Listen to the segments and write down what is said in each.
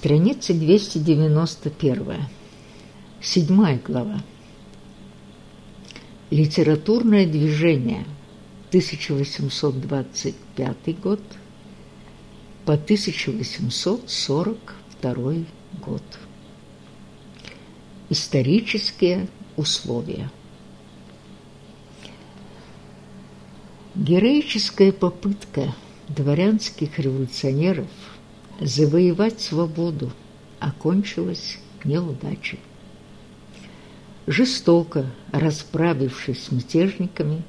Страница 291. Седьмая глава. Литературное движение 1825 год по 1842 год. Исторические условия. Героическая попытка дворянских революционеров завоевать свободу окончилась неудачей. Жестоко расправившись с мятежниками,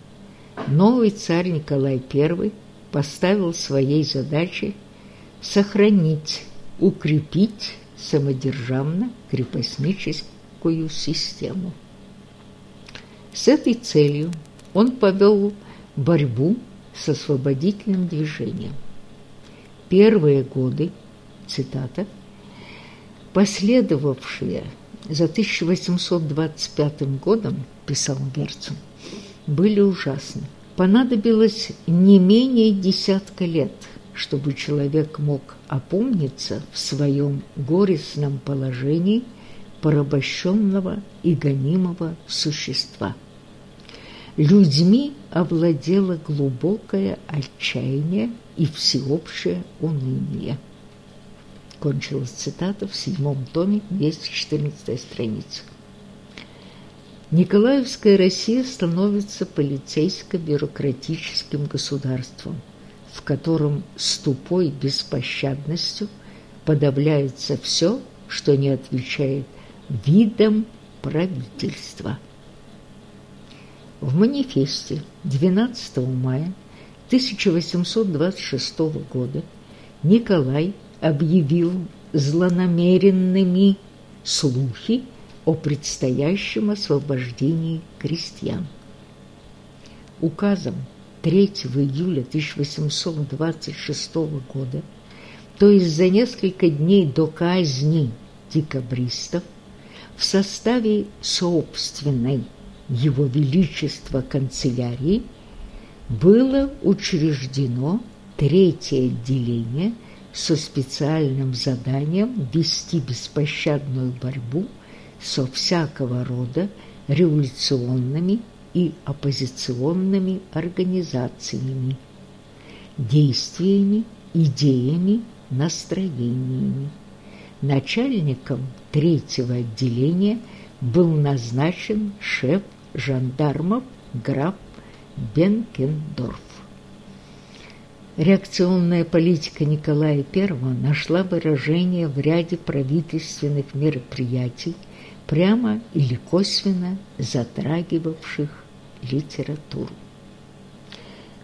новый царь Николай I поставил своей задачей сохранить, укрепить самодержавно-крепостническую систему. С этой целью он повел борьбу с освободительным движением. Первые годы, цитата, последовавшие за 1825 годом, писал Герцен, были ужасны. Понадобилось не менее десятка лет, чтобы человек мог опомниться в своем горестном положении порабощенного и гонимого существа. Людьми овладело глубокое отчаяние и всеобщее уныние. Кончилась цитата в седьмом томе, 214 страница. Николаевская Россия становится полицейско-бюрократическим государством, в котором с тупой беспощадностью подавляется все, что не отвечает видам правительства. В манифесте 12 мая 1826 года Николай объявил злонамеренными слухи о предстоящем освобождении крестьян. Указом 3 июля 1826 года, то есть за несколько дней до казни декабристов, в составе собственной Его Величества канцелярии было учреждено третье отделение со специальным заданием вести беспощадную борьбу со всякого рода революционными и оппозиционными организациями, действиями, идеями, настроениями. Начальником третьего отделения был назначен шеф жандармов граф Бенкендорф. Реакционная политика Николая I нашла выражение в ряде правительственных мероприятий, прямо или косвенно затрагивавших литературу.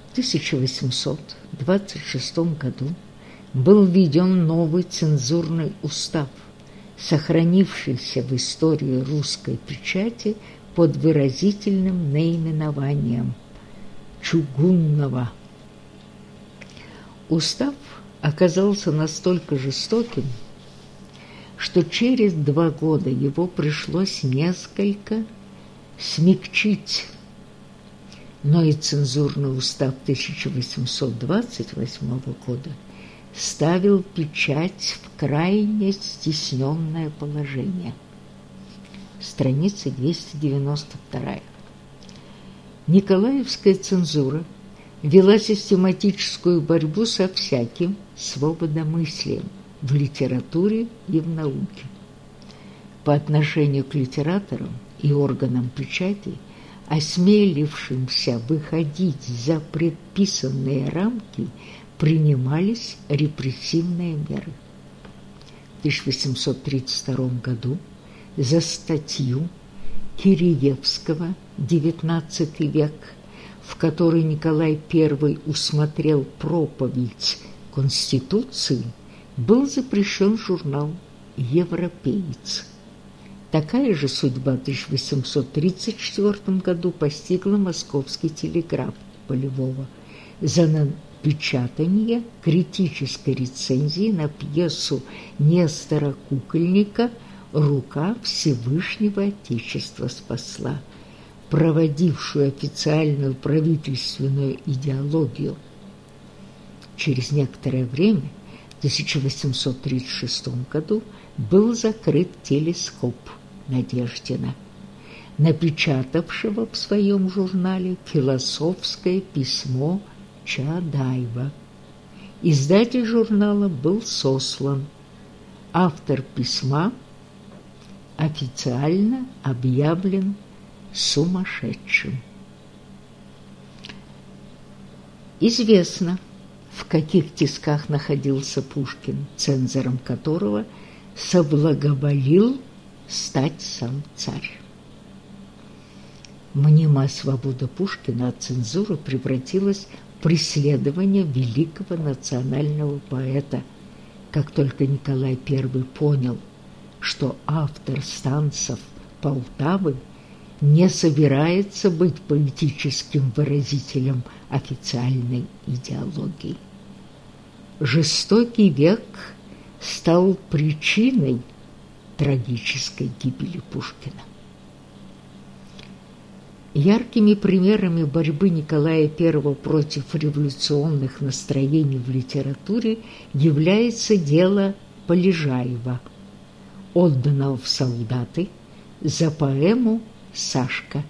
В 1826 году был введен новый цензурный устав, сохранившийся в истории русской печати под выразительным наименованием «Чугунного». Устав оказался настолько жестоким, что через два года его пришлось несколько смягчить. Но и цензурный устав 1828 года ставил печать в крайне стесненное положение. Страница 292. Николаевская цензура вела систематическую борьбу со всяким свободомыслием, в литературе и в науке. По отношению к литераторам и органам печати, осмелившимся выходить за предписанные рамки, принимались репрессивные меры. В 1832 году за статью Киреевского «XIX век», в которой Николай I усмотрел проповедь Конституции, был запрещен журнал «Европеец». Такая же судьба в 1834 году постигла московский телеграф Полевого за напечатание критической рецензии на пьесу Нестора Кукольника «Рука Всевышнего Отечества спасла», проводившую официальную правительственную идеологию. Через некоторое время В 1836 году был закрыт телескоп Надеждина, напечатавшего в своем журнале философское письмо Чадаева. Издатель журнала был сослан. Автор письма официально объявлен сумасшедшим. Известно, в каких тисках находился Пушкин, цензором которого соблаговолил стать сам царь. Мнимая свобода Пушкина от цензуры превратилась в преследование великого национального поэта, как только Николай I понял, что автор станцев Полтавы не собирается быть политическим выразителем официальной идеологии. Жестокий век стал причиной трагической гибели Пушкина. Яркими примерами борьбы Николая I против революционных настроений в литературе является дело Полежаева, отданного в солдаты за поэму «Сашка»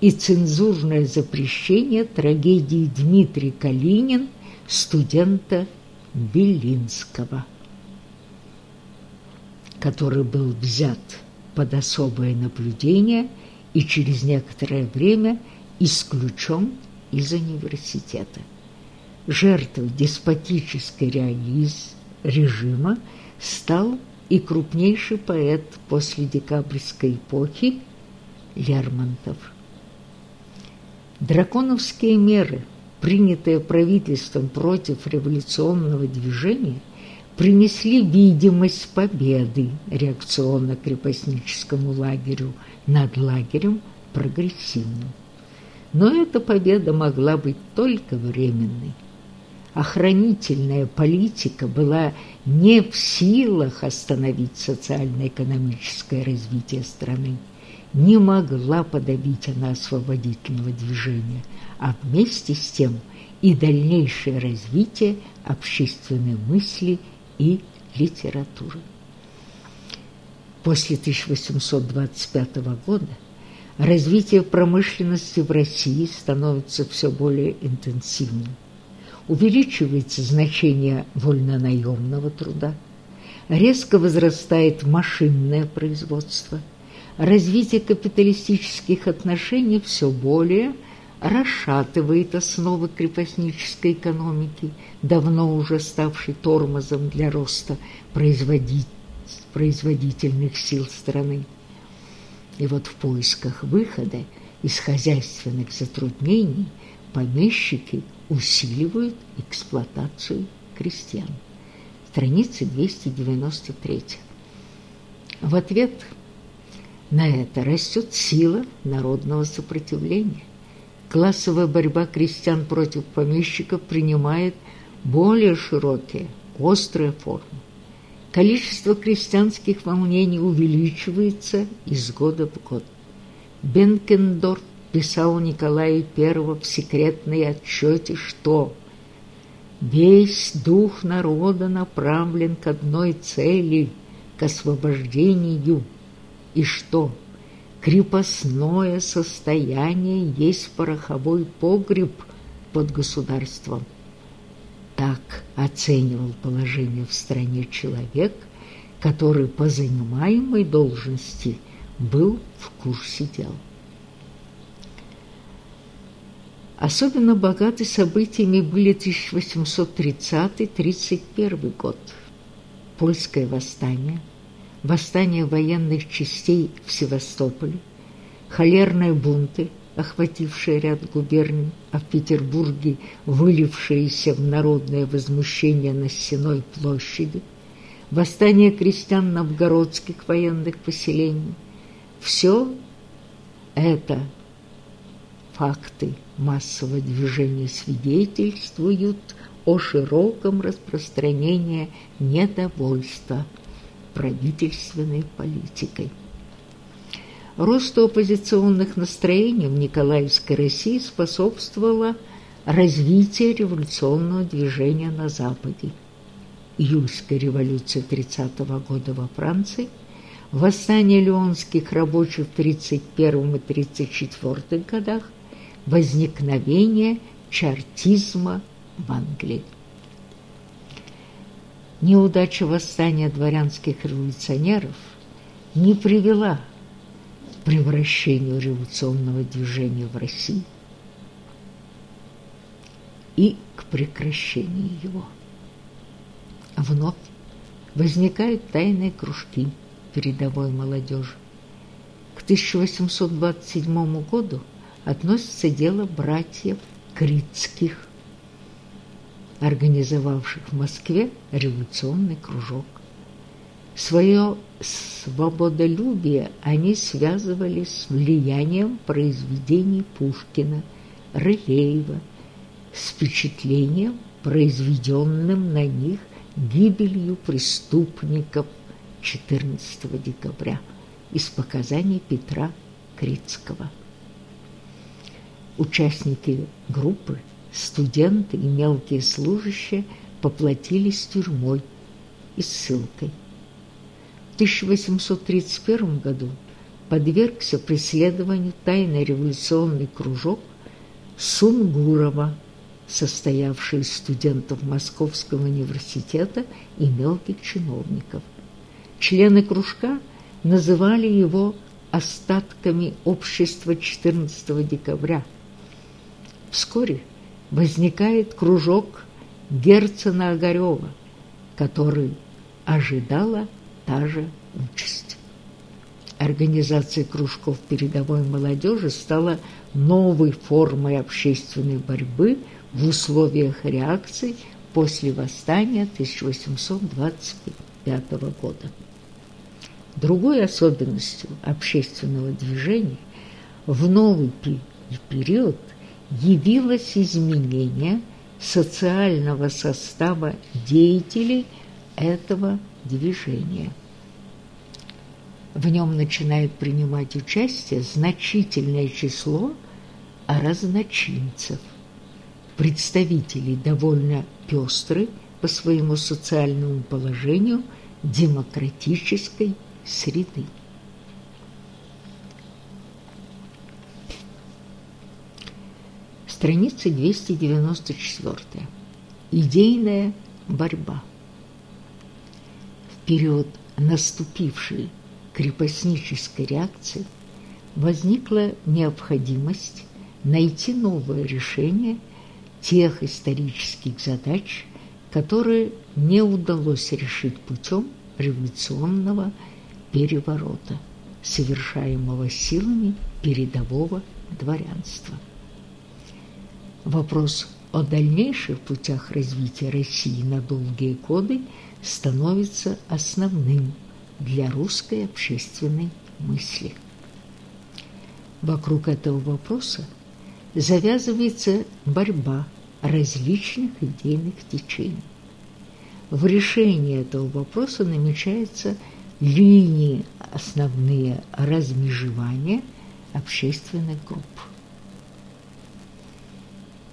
и цензурное запрещение трагедии Дмитрий Калинин, студента Белинского который был взят под особое наблюдение и через некоторое время исключен из университета. Жертвой деспотической реализ режима стал и крупнейший поэт после декабрьской эпохи Лермонтов. Драконовские меры, принятые правительством против революционного движения – принесли видимость победы реакционно-крепостническому лагерю над лагерем прогрессивным. Но эта победа могла быть только временной. Охранительная политика была не в силах остановить социально-экономическое развитие страны, не могла подавить она освободительного движения, а вместе с тем и дальнейшее развитие общественной мысли – и литературы. После 1825 года развитие промышленности в России становится все более интенсивным. Увеличивается значение вольнонаемного труда, резко возрастает машинное производство, развитие капиталистических отношений все более – расшатывает основы крепостнической экономики, давно уже ставшей тормозом для роста производительных сил страны. И вот в поисках выхода из хозяйственных затруднений помещики усиливают эксплуатацию крестьян. Страница 293. В ответ на это растет сила народного сопротивления классовая борьба крестьян против помещиков принимает более широкие, острые формы. Количество крестьянских волнений увеличивается из года в год. Бенкендорф писал Николаю I в секретной отчете, что «Весь дух народа направлен к одной цели – к освобождению, и что – крепостное состояние есть пороховой погреб под государством. Так оценивал положение в стране человек, который по занимаемой должности был в курсе дел. Особенно богаты событиями были 1830-31 год. Польское восстание – восстание военных частей в Севастополе, холерные бунты, охватившие ряд губерний, а в Петербурге вылившиеся в народное возмущение на Сеной площади, восстание крестьян новгородских военных поселений. Все это факты массового движения свидетельствуют о широком распространении недовольства правительственной политикой. Росту оппозиционных настроений в Николаевской России способствовало развитие революционного движения на Западе. июльской революции 30 -го года во Франции, восстание леонских рабочих в 31 и 34 годах, возникновение чартизма в Англии. Неудача восстания дворянских революционеров не привела к превращению революционного движения в России и к прекращению его. Вновь возникают тайные кружки передовой молодежи. К 1827 году относится дело братьев Критских, организовавших в Москве революционный кружок. Свое свободолюбие они связывали с влиянием произведений Пушкина, Рылеева, с впечатлением, произведенным на них гибелью преступников 14 декабря из показаний Петра Крицкого. Участники группы, студенты и мелкие служащие поплатились тюрьмой и ссылкой. В 1831 году подвергся преследованию тайный революционный кружок Сунгурова, состоявший из студентов Московского университета и мелких чиновников. Члены кружка называли его остатками общества 14 декабря. Вскоре возникает кружок Герцена Огарева, который ожидала та же участь. Организация кружков передовой молодежи стала новой формой общественной борьбы – в условиях реакции после восстания 1825 года. Другой особенностью общественного движения в новый период явилось изменение социального состава деятелей этого движения. В нем начинает принимать участие значительное число разночинцев, представителей довольно пестрой по своему социальному положению демократической среды. Страница 294. Идейная борьба. В период наступившей крепостнической реакции возникла необходимость найти новое решение – тех исторических задач, которые не удалось решить путем революционного переворота, совершаемого силами передового дворянства. Вопрос о дальнейших путях развития России на долгие годы становится основным для русской общественной мысли. Вокруг этого вопроса завязывается борьба различных идейных течений. В решении этого вопроса намечаются линии основные размежевания общественных групп.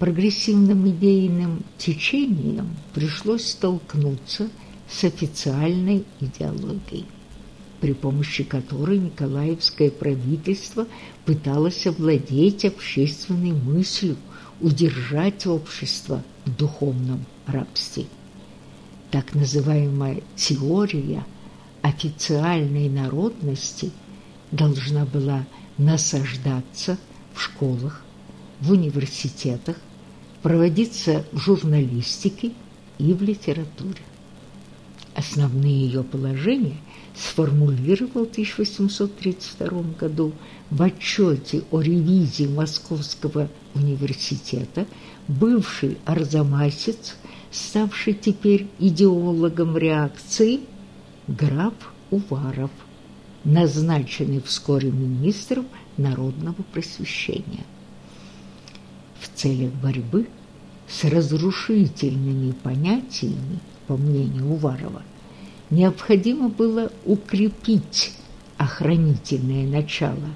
Прогрессивным идейным течением пришлось столкнуться с официальной идеологией при помощи которой Николаевское правительство пыталось овладеть общественной мыслью, удержать общество в духовном рабстве. Так называемая теория официальной народности должна была насаждаться в школах, в университетах, проводиться в журналистике и в литературе. Основные ее положения – сформулировал в 1832 году в отчете о ревизии Московского университета бывший арзамасец, ставший теперь идеологом реакции, граф Уваров, назначенный вскоре министром народного просвещения. В целях борьбы с разрушительными понятиями, по мнению Уварова, необходимо было укрепить охранительное начало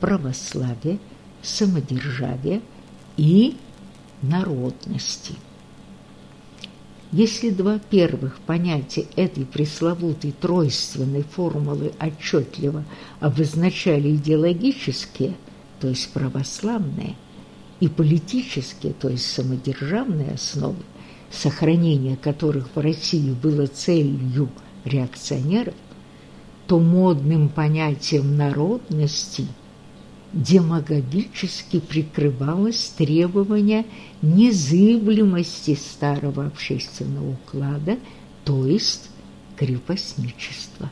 православия, самодержавия и народности. Если два первых понятия этой пресловутой тройственной формулы отчетливо обозначали идеологические, то есть православные, и политические, то есть самодержавные основы, сохранение которых в России было целью реакционеров, то модным понятием народности демагогически прикрывалось требование незыблемости старого общественного уклада, то есть крепостничества.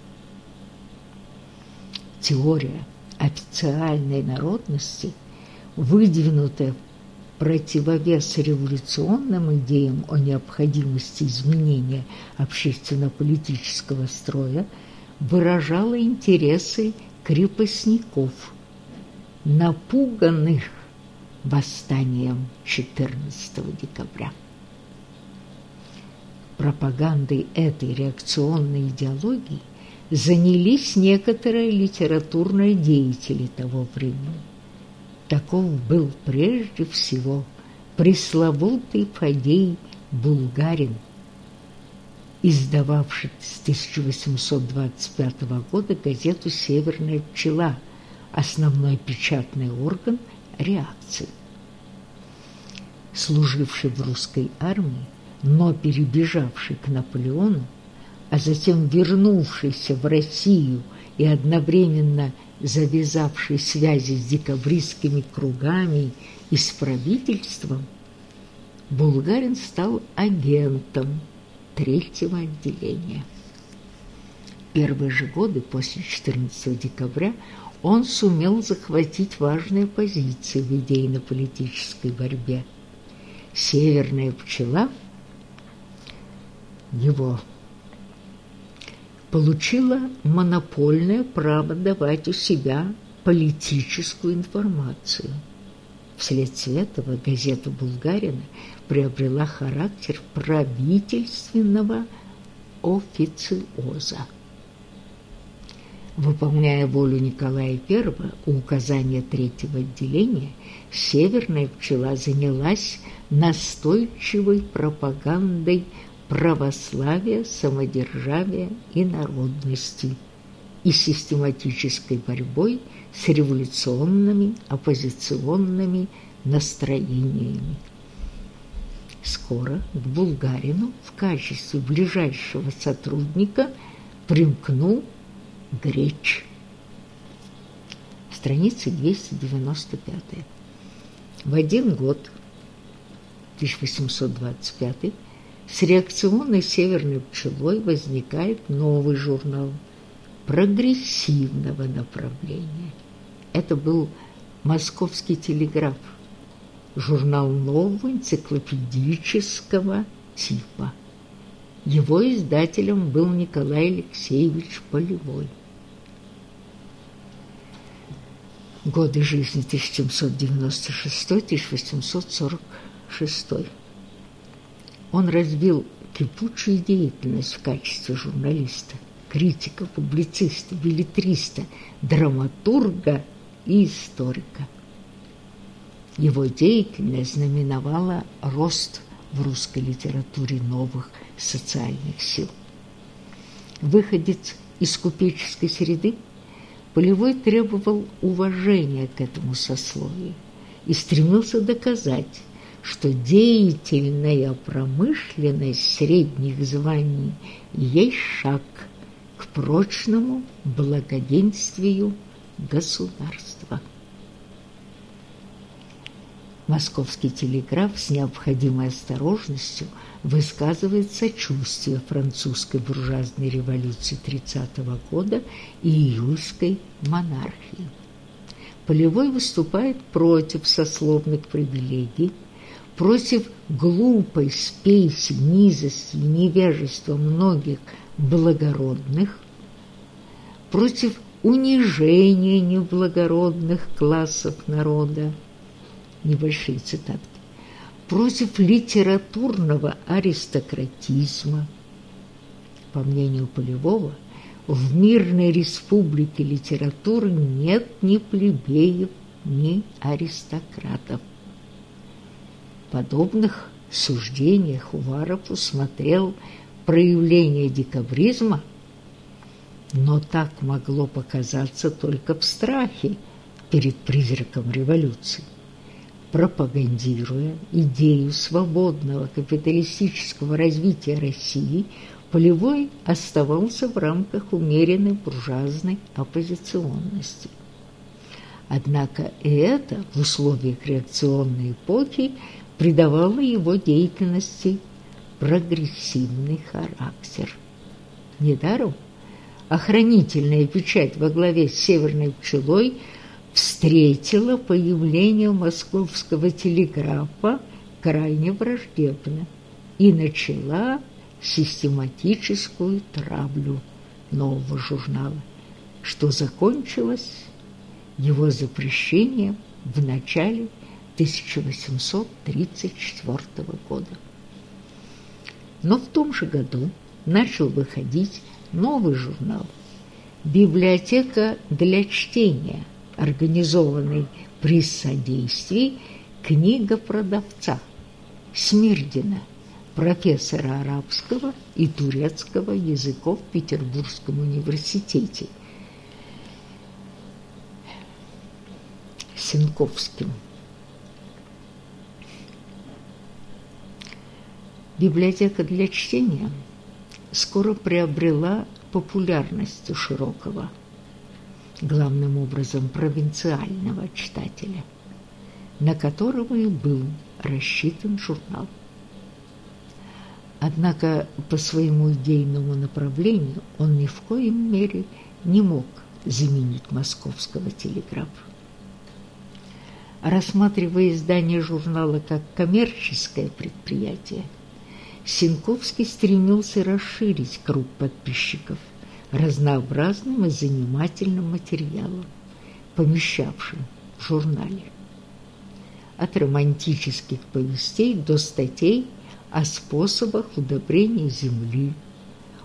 Теория официальной народности, выдвинутая противовес революционным идеям о необходимости изменения общественно-политического строя, выражала интересы крепостников, напуганных восстанием 14 декабря. Пропагандой этой реакционной идеологии занялись некоторые литературные деятели того времени. Таков был прежде всего пресловутый Фадей Булгарин, издававший с 1825 года газету «Северная пчела», основной печатный орган реакции. Служивший в русской армии, но перебежавший к Наполеону, а затем вернувшийся в Россию и одновременно завязавший связи с декабристскими кругами и с правительством, Булгарин стал агентом третьего отделения. Первые же годы после 14 декабря он сумел захватить важные позиции в идейно-политической борьбе. Северная пчела его получила монопольное право давать у себя политическую информацию. Вследствие этого газета «Булгарина» приобрела характер правительственного официоза. Выполняя волю Николая I указания третьего отделения, Северная пчела занялась настойчивой пропагандой православия, самодержавия и народности и систематической борьбой с революционными оппозиционными настроениями. Скоро к Булгарину в качестве ближайшего сотрудника примкнул Греч. Страница 295. В один год, 1825 с реакционной северной пчелой возникает новый журнал прогрессивного направления. Это был «Московский телеграф», журнал нового энциклопедического типа. Его издателем был Николай Алексеевич Полевой. Годы жизни 1796-1846. Он развил кипучую деятельность в качестве журналиста, критика, публициста, билетриста, драматурга и историка. Его деятельность знаменовала рост в русской литературе новых социальных сил. Выходец из купеческой среды, Полевой требовал уважения к этому сословию и стремился доказать, что деятельная промышленность средних званий есть шаг к прочному благоденствию государства. Московский телеграф с необходимой осторожностью высказывает сочувствие французской буржуазной революции 30 -го года и июльской монархии. Полевой выступает против сословных привилегий, против глупой спеси, низости и невежества многих благородных, против унижения неблагородных классов народа, небольшие цитатки, против литературного аристократизма. По мнению Полевого, в мирной республике литературы нет ни плебеев, ни аристократов. Подобных суждениях Уваров усмотрел проявление декабризма, но так могло показаться только в страхе перед призраком революции. Пропагандируя идею свободного капиталистического развития России, Полевой оставался в рамках умеренной буржуазной оппозиционности. Однако и это в условиях реакционной эпохи придавало его деятельности прогрессивный характер. Недаром охранительная печать во главе с Северной пчелой встретила появление московского телеграфа крайне враждебно и начала систематическую травлю нового журнала, что закончилось его запрещением в начале 1834 года. Но в том же году начал выходить новый журнал «Библиотека для чтения», организованный при содействии книга продавца Смирдина, профессора арабского и турецкого языков в Петербургском университете, Сенковским. Библиотека для чтения скоро приобрела популярность у широкого, главным образом провинциального читателя, на которого и был рассчитан журнал. Однако по своему идейному направлению он ни в коем мере не мог заменить московского телеграфа. Рассматривая издание журнала как коммерческое предприятие, Синковский стремился расширить круг подписчиков разнообразным и занимательным материалом, помещавшим в журнале. От романтических повестей до статей о способах удобрения земли,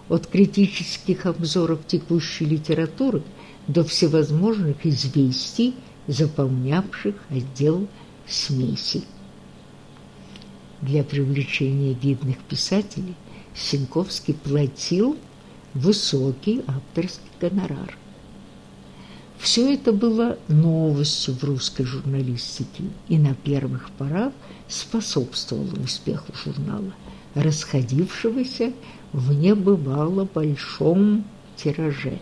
от критических обзоров текущей литературы до всевозможных известий, заполнявших отдел смесей. Для привлечения видных писателей Синковский платил высокий авторский гонорар. Все это было новостью в русской журналистике и на первых порах способствовало успеху журнала, расходившегося в небывало большом тираже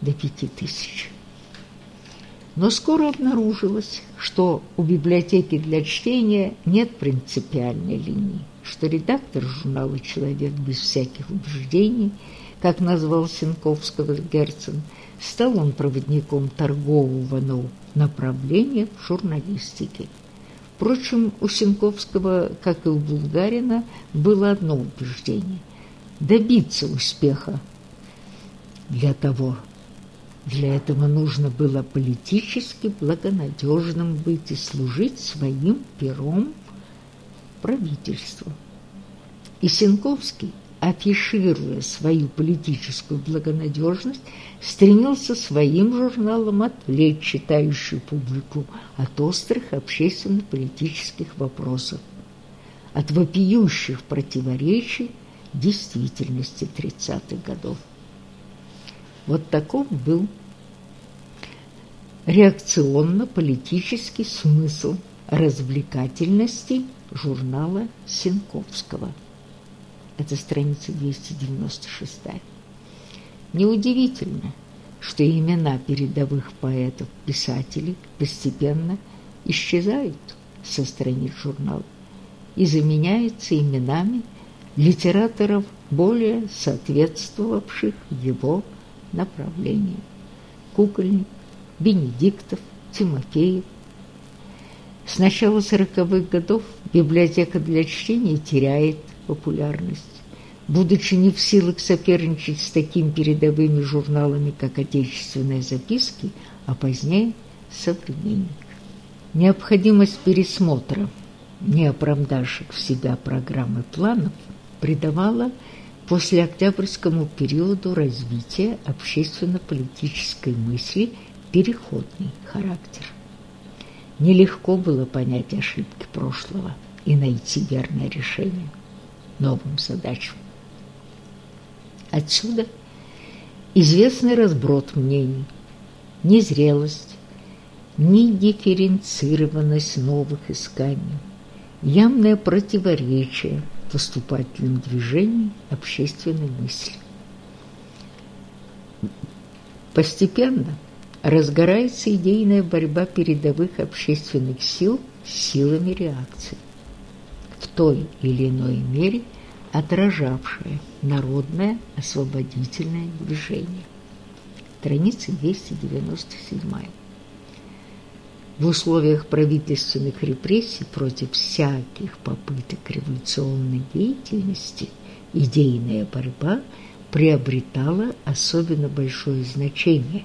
до пяти тысяч. Но скоро обнаружилось, что у библиотеки для чтения нет принципиальной линии, что редактор журнала «Человек без всяких убеждений», как назвал Сенковского Герцен, стал он проводником торгового направления в журналистике. Впрочем, у Сенковского, как и у Булгарина, было одно убеждение – добиться успеха. Для того, для этого нужно было политически благонадежным быть и служить своим пером правительству. И Сенковский, афишируя свою политическую благонадежность, стремился своим журналом отвлечь читающую публику от острых общественно-политических вопросов, от вопиющих противоречий действительности 30-х годов. Вот таков был реакционно-политический смысл развлекательности журнала Сенковского. Это страница 296. Неудивительно, что имена передовых поэтов-писателей постепенно исчезают со страниц журнала и заменяются именами литераторов, более соответствовавших его направлению. Кукольник, Бенедиктов, Тимофеев. С начала сороковых годов библиотека для чтения теряет популярность. Будучи не в силах соперничать с такими передовыми журналами, как «Отечественные записки», а позднее «Современник». Необходимость пересмотра не оправдавших в себя программы планов придавала после октябрьскому периоду развития общественно-политической мысли переходный характер. Нелегко было понять ошибки прошлого и найти верное решение новым задачам. Отсюда известный разброд мнений, незрелость, недифференцированность новых исканий, явное противоречие поступательным движениям общественной мысли. Постепенно разгорается идейная борьба передовых общественных сил с силами реакции, в той или иной мере отражавшая народное освободительное движение. Страница 297. В условиях правительственных репрессий против всяких попыток революционной деятельности идейная борьба приобретала особенно большое значение,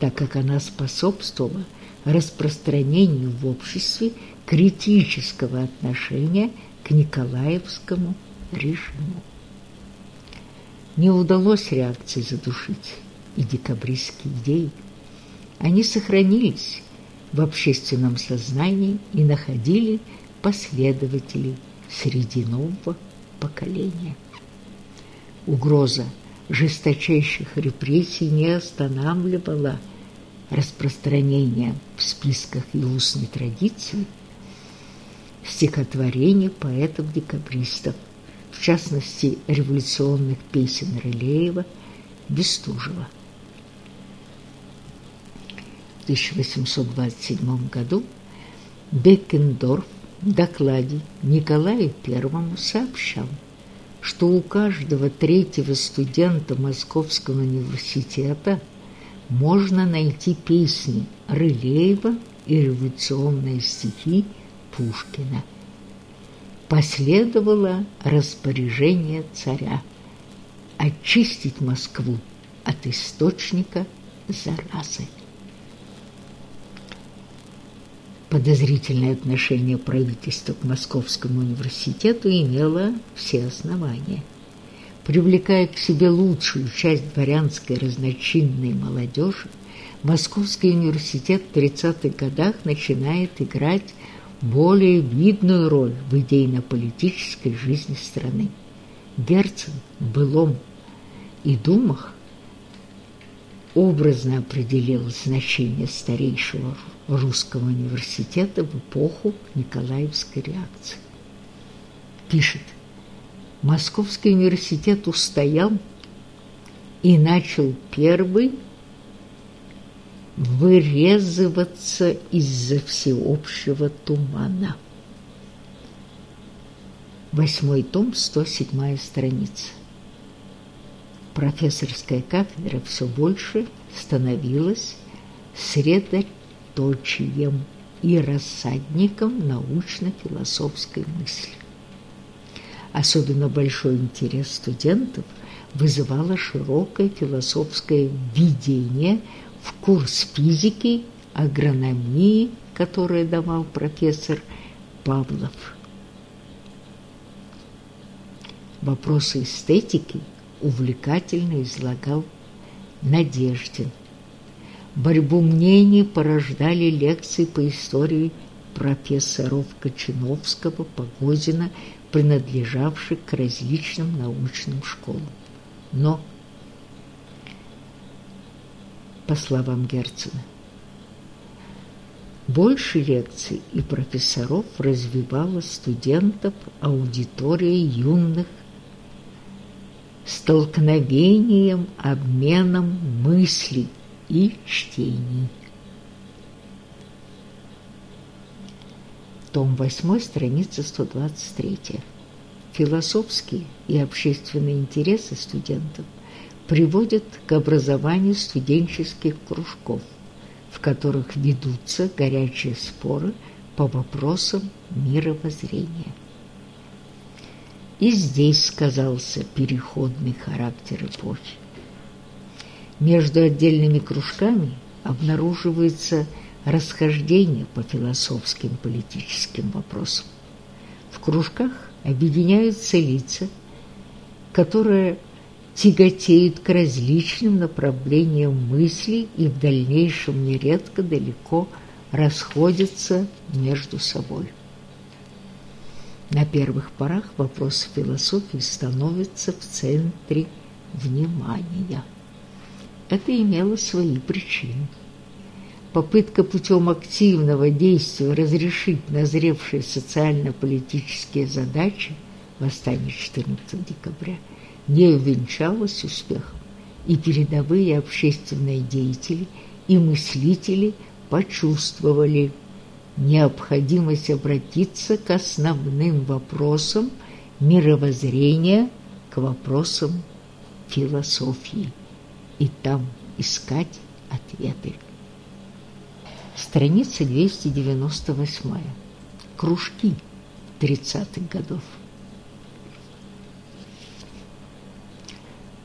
так как она способствовала распространению в обществе критического отношения к Николаевскому режиму. Не удалось реакции задушить и декабристские идеи. Они сохранились в общественном сознании и находили последователей среди нового поколения. Угроза жесточайших репрессий не останавливала распространение в списках и устной традиции стихотворений поэтов-декабристов, в частности революционных песен Рылеева, Бестужева. 1827 году Беккендорф в докладе Николаю I сообщал, что у каждого третьего студента Московского университета можно найти песни Рылеева и революционные стихи Пушкина. Последовало распоряжение царя очистить Москву от источника заразы. Подозрительное отношение правительства к Московскому университету имело все основания. Привлекая к себе лучшую часть дворянской разночинной молодежи, Московский университет в 30-х годах начинает играть более видную роль в идейно-политической жизни страны. Герцен в былом и думах образно определил значение старейшего русского университета в эпоху Николаевской реакции. Пишет, Московский университет устоял и начал первый вырезываться из-за всеобщего тумана. Восьмой том, 107 страница. Профессорская кафедра все больше становилась средоточием и рассадником научно-философской мысли. Особенно большой интерес студентов вызывало широкое философское введение в курс физики, агрономии, которое давал профессор Павлов. Вопросы эстетики увлекательно излагал Надеждин. Борьбу мнений порождали лекции по истории профессоров Кочиновского, Погодина, принадлежавших к различным научным школам. Но, по словам Герцена, больше лекций и профессоров развивала студентов аудитория юных столкновением, обменом мыслей, и чтений. Том 8, страница 123. Философские и общественные интересы студентов приводят к образованию студенческих кружков, в которых ведутся горячие споры по вопросам мировоззрения. И здесь сказался переходный характер эпохи. Между отдельными кружками обнаруживается расхождение по философским политическим вопросам. В кружках объединяются лица, которые тяготеют к различным направлениям мыслей и в дальнейшем нередко далеко расходятся между собой. На первых порах вопрос философии становится в центре внимания. Это имело свои причины. Попытка путем активного действия разрешить назревшие социально-политические задачи восстание 14 декабря не увенчалась успехом, и передовые общественные деятели и мыслители почувствовали необходимость обратиться к основным вопросам мировоззрения, к вопросам философии и там искать ответы. Страница 298. Кружки 30-х годов.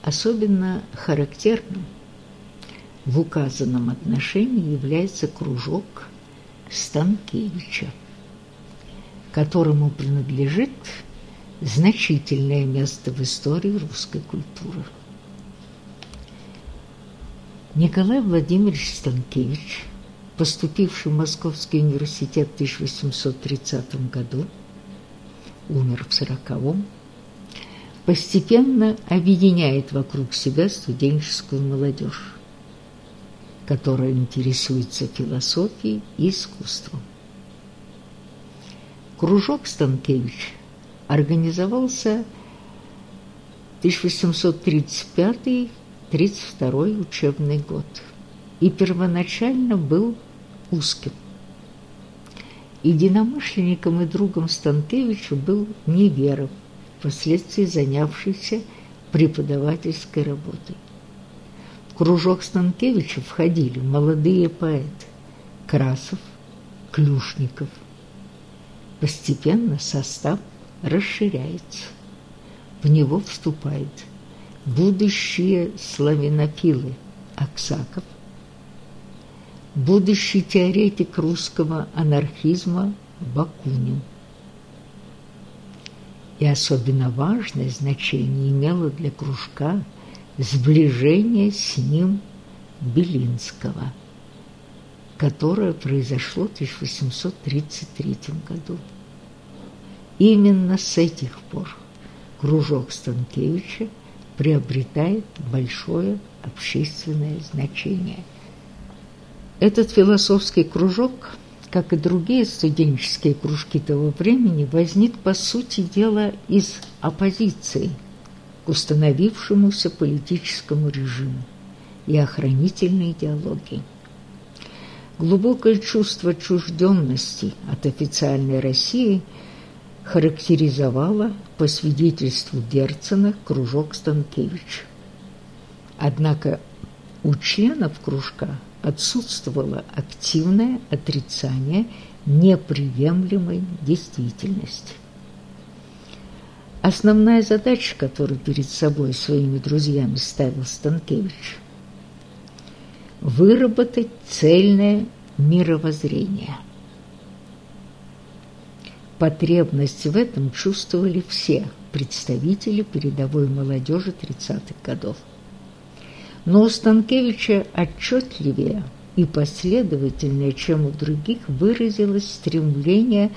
Особенно характерным в указанном отношении является кружок Станкевича, которому принадлежит значительное место в истории русской культуры. Николай Владимирович Станкевич, поступивший в Московский университет в 1830 году, умер в 40-м, постепенно объединяет вокруг себя студенческую молодежь которая интересуется философией и искусством. Кружок Станкевич организовался 1835-32 учебный год и первоначально был узким. Единомышленником и другом Станкевича был Неверов, впоследствии занявшийся преподавательской работой кружок Станкевича входили молодые поэты Красов, Клюшников. Постепенно состав расширяется. В него вступают будущие славянофилы Аксаков, будущий теоретик русского анархизма Бакунин. И особенно важное значение имело для кружка – сближение с ним Белинского, которое произошло в 1833 году. Именно с этих пор кружок Станкевича приобретает большое общественное значение. Этот философский кружок, как и другие студенческие кружки того времени, возник, по сути дела, из оппозиции – установившемуся политическому режиму и охранительной идеологии. Глубокое чувство отчужденности от официальной России характеризовало, по свидетельству Герцена, кружок Станкевича. Однако у членов кружка отсутствовало активное отрицание неприемлемой действительности. Основная задача, которую перед собой своими друзьями ставил Станкевич – выработать цельное мировоззрение. Потребность в этом чувствовали все представители передовой молодежи 30-х годов. Но у Станкевича отчетливее и последовательнее, чем у других, выразилось стремление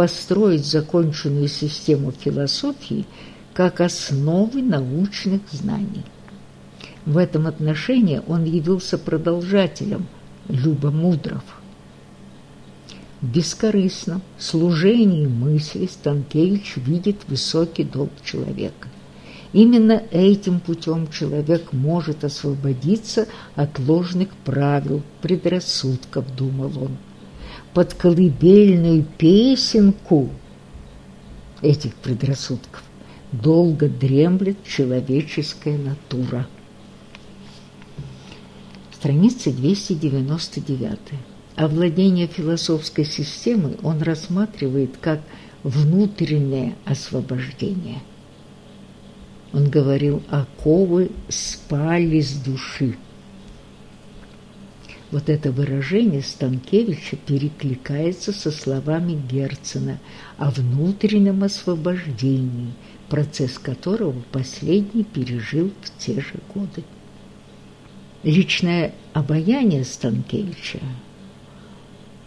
построить законченную систему философии как основы научных знаний. В этом отношении он явился продолжателем Люба Мудров. В бескорыстном служении мысли Станкевич видит высокий долг человека. Именно этим путем человек может освободиться от ложных правил, предрассудков, думал он под колыбельную песенку этих предрассудков долго дремлет человеческая натура. Страница 299. Овладение философской системой он рассматривает как внутреннее освобождение. Он говорил, оковы спали с души. Вот это выражение Станкевича перекликается со словами Герцена о внутреннем освобождении, процесс которого последний пережил в те же годы. Личное обаяние Станкевича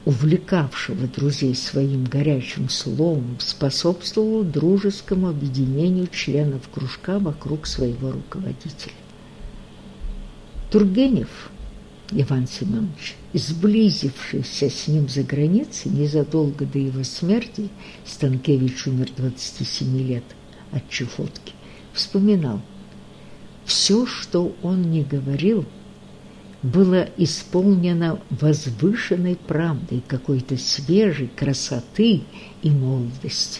увлекавшего друзей своим горячим словом, способствовало дружескому объединению членов кружка вокруг своего руководителя. Тургенев Иван Семенович, сблизившийся с ним за границей незадолго до его смерти, Станкевич умер 27 лет от чехотки, вспоминал, все, что он не говорил – было исполнено возвышенной правдой какой-то свежей красоты и молодости.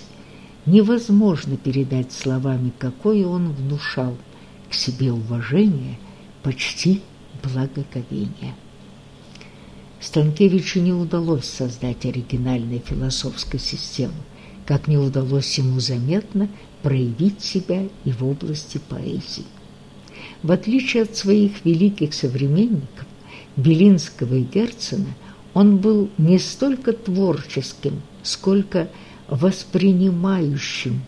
Невозможно передать словами, какое он внушал к себе уважение, почти благоговение. Станкевичу не удалось создать оригинальной философской системы, как не удалось ему заметно проявить себя и в области поэзии. В отличие от своих великих современников, Белинского и Герцена, он был не столько творческим, сколько воспринимающим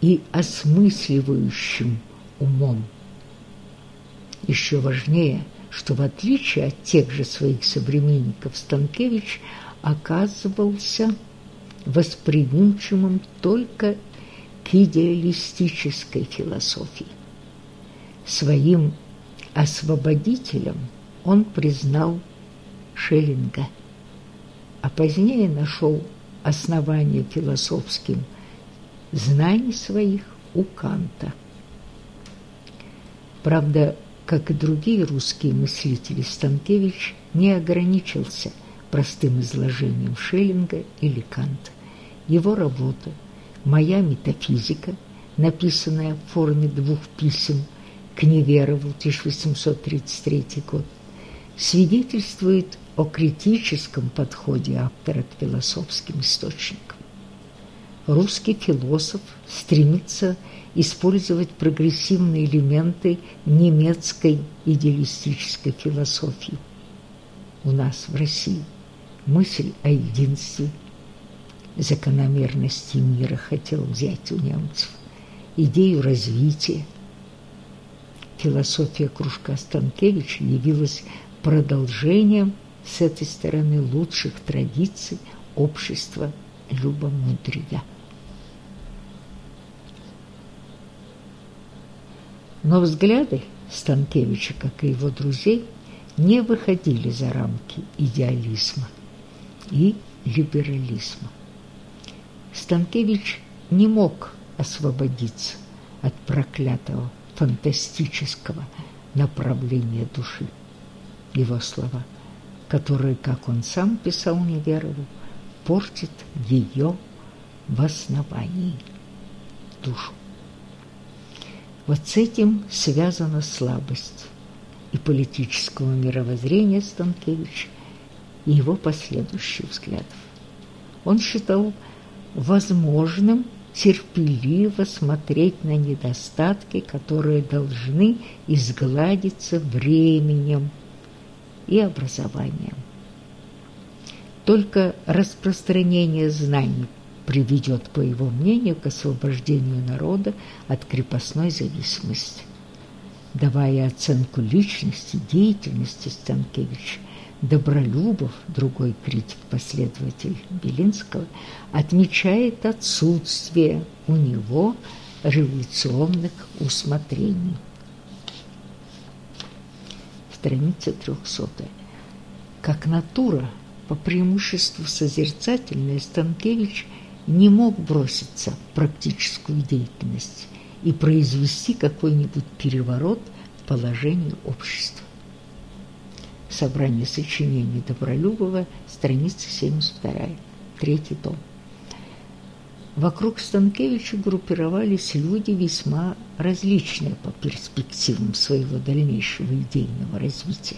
и осмысливающим умом. Еще важнее, что в отличие от тех же своих современников Станкевич оказывался восприимчивым только к идеалистической философии. Своим освободителем он признал Шеллинга, а позднее нашел основание философским знаний своих у Канта. Правда, как и другие русские мыслители, Станкевич не ограничился простым изложением Шеллинга или Канта. Его работа «Моя метафизика», написанная в форме двух писем – к Неверову, 1833 год, свидетельствует о критическом подходе автора к философским источникам. Русский философ стремится использовать прогрессивные элементы немецкой идеалистической философии. У нас в России мысль о единстве, закономерности мира хотел взять у немцев, идею развития, философия кружка Станкевича явилась продолжением с этой стороны лучших традиций общества любомудрия. Но взгляды Станкевича, как и его друзей, не выходили за рамки идеализма и либерализма. Станкевич не мог освободиться от проклятого фантастического направления души. Его слова, которые, как он сам писал Неверову, портит ее в основании душу. Вот с этим связана слабость и политического мировоззрения Станкевича, и его последующих взглядов. Он считал возможным терпеливо смотреть на недостатки, которые должны изгладиться временем и образованием. Только распространение знаний приведет, по его мнению, к освобождению народа от крепостной зависимости. Давая оценку личности, деятельности Станкевича, Добролюбов, другой критик-последователь Белинского, отмечает отсутствие у него революционных усмотрений. Страница 300. Как натура, по преимуществу созерцательная, Станкевич не мог броситься в практическую деятельность и произвести какой-нибудь переворот в положении общества. Собрание сочинений Добролюбова, страница 72, третий том. Вокруг Станкевича группировались люди весьма различные по перспективам своего дальнейшего идейного развития.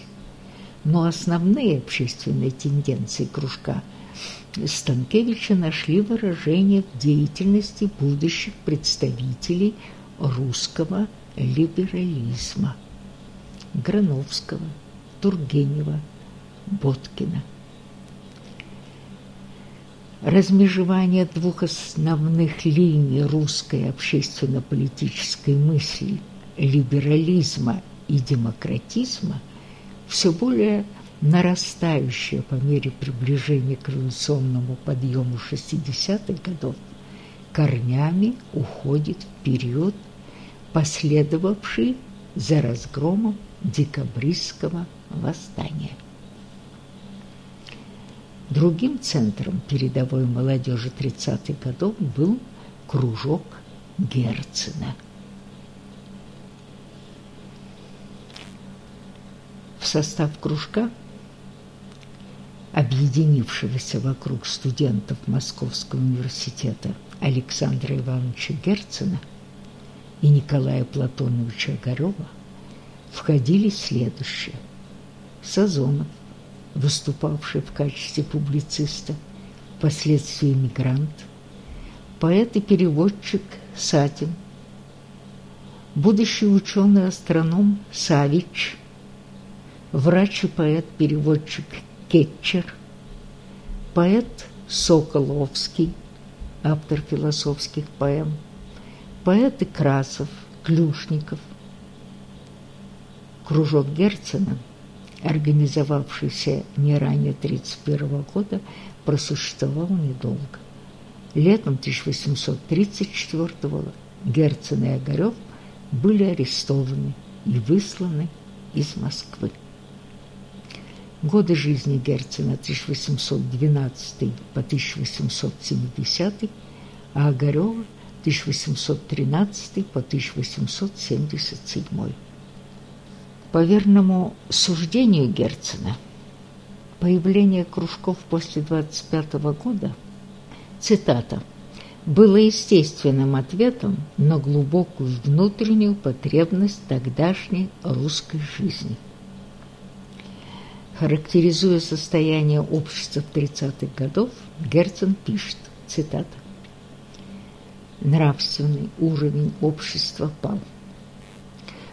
Но основные общественные тенденции кружка Станкевича нашли выражение в деятельности будущих представителей русского либерализма Грановского, Тургенева, Боткина. Размежевание двух основных линий русской общественно-политической мысли – либерализма и демократизма – все более нарастающая по мере приближения к революционному подъему 60-х годов, корнями уходит в период, последовавший за разгромом декабристского восстания. Другим центром передовой молодежи 30-х годов был кружок Герцена. В состав кружка, объединившегося вокруг студентов Московского университета Александра Ивановича Герцена и Николая Платоновича Огарева, входили следующие. Сазонов, выступавший в качестве публициста, впоследствии эмигрант, поэт и переводчик Сатин, будущий ученый-астроном Савич, врач и поэт-переводчик Кетчер, поэт Соколовский, автор философских поэм, поэты Красов, Клюшников. Кружок Герцена – организовавшийся не ранее 1931 года, просуществовал недолго. Летом 1834 года Герцен и Огарев были арестованы и высланы из Москвы. Годы жизни Герцена 1812 по 1870, а Огарева 1813 по 1877. По верному суждению Герцена, появление кружков после 25 года, цитата, было естественным ответом на глубокую внутреннюю потребность тогдашней русской жизни. Характеризуя состояние общества в 30-х годов, Герцен пишет, цитата, «Нравственный уровень общества пал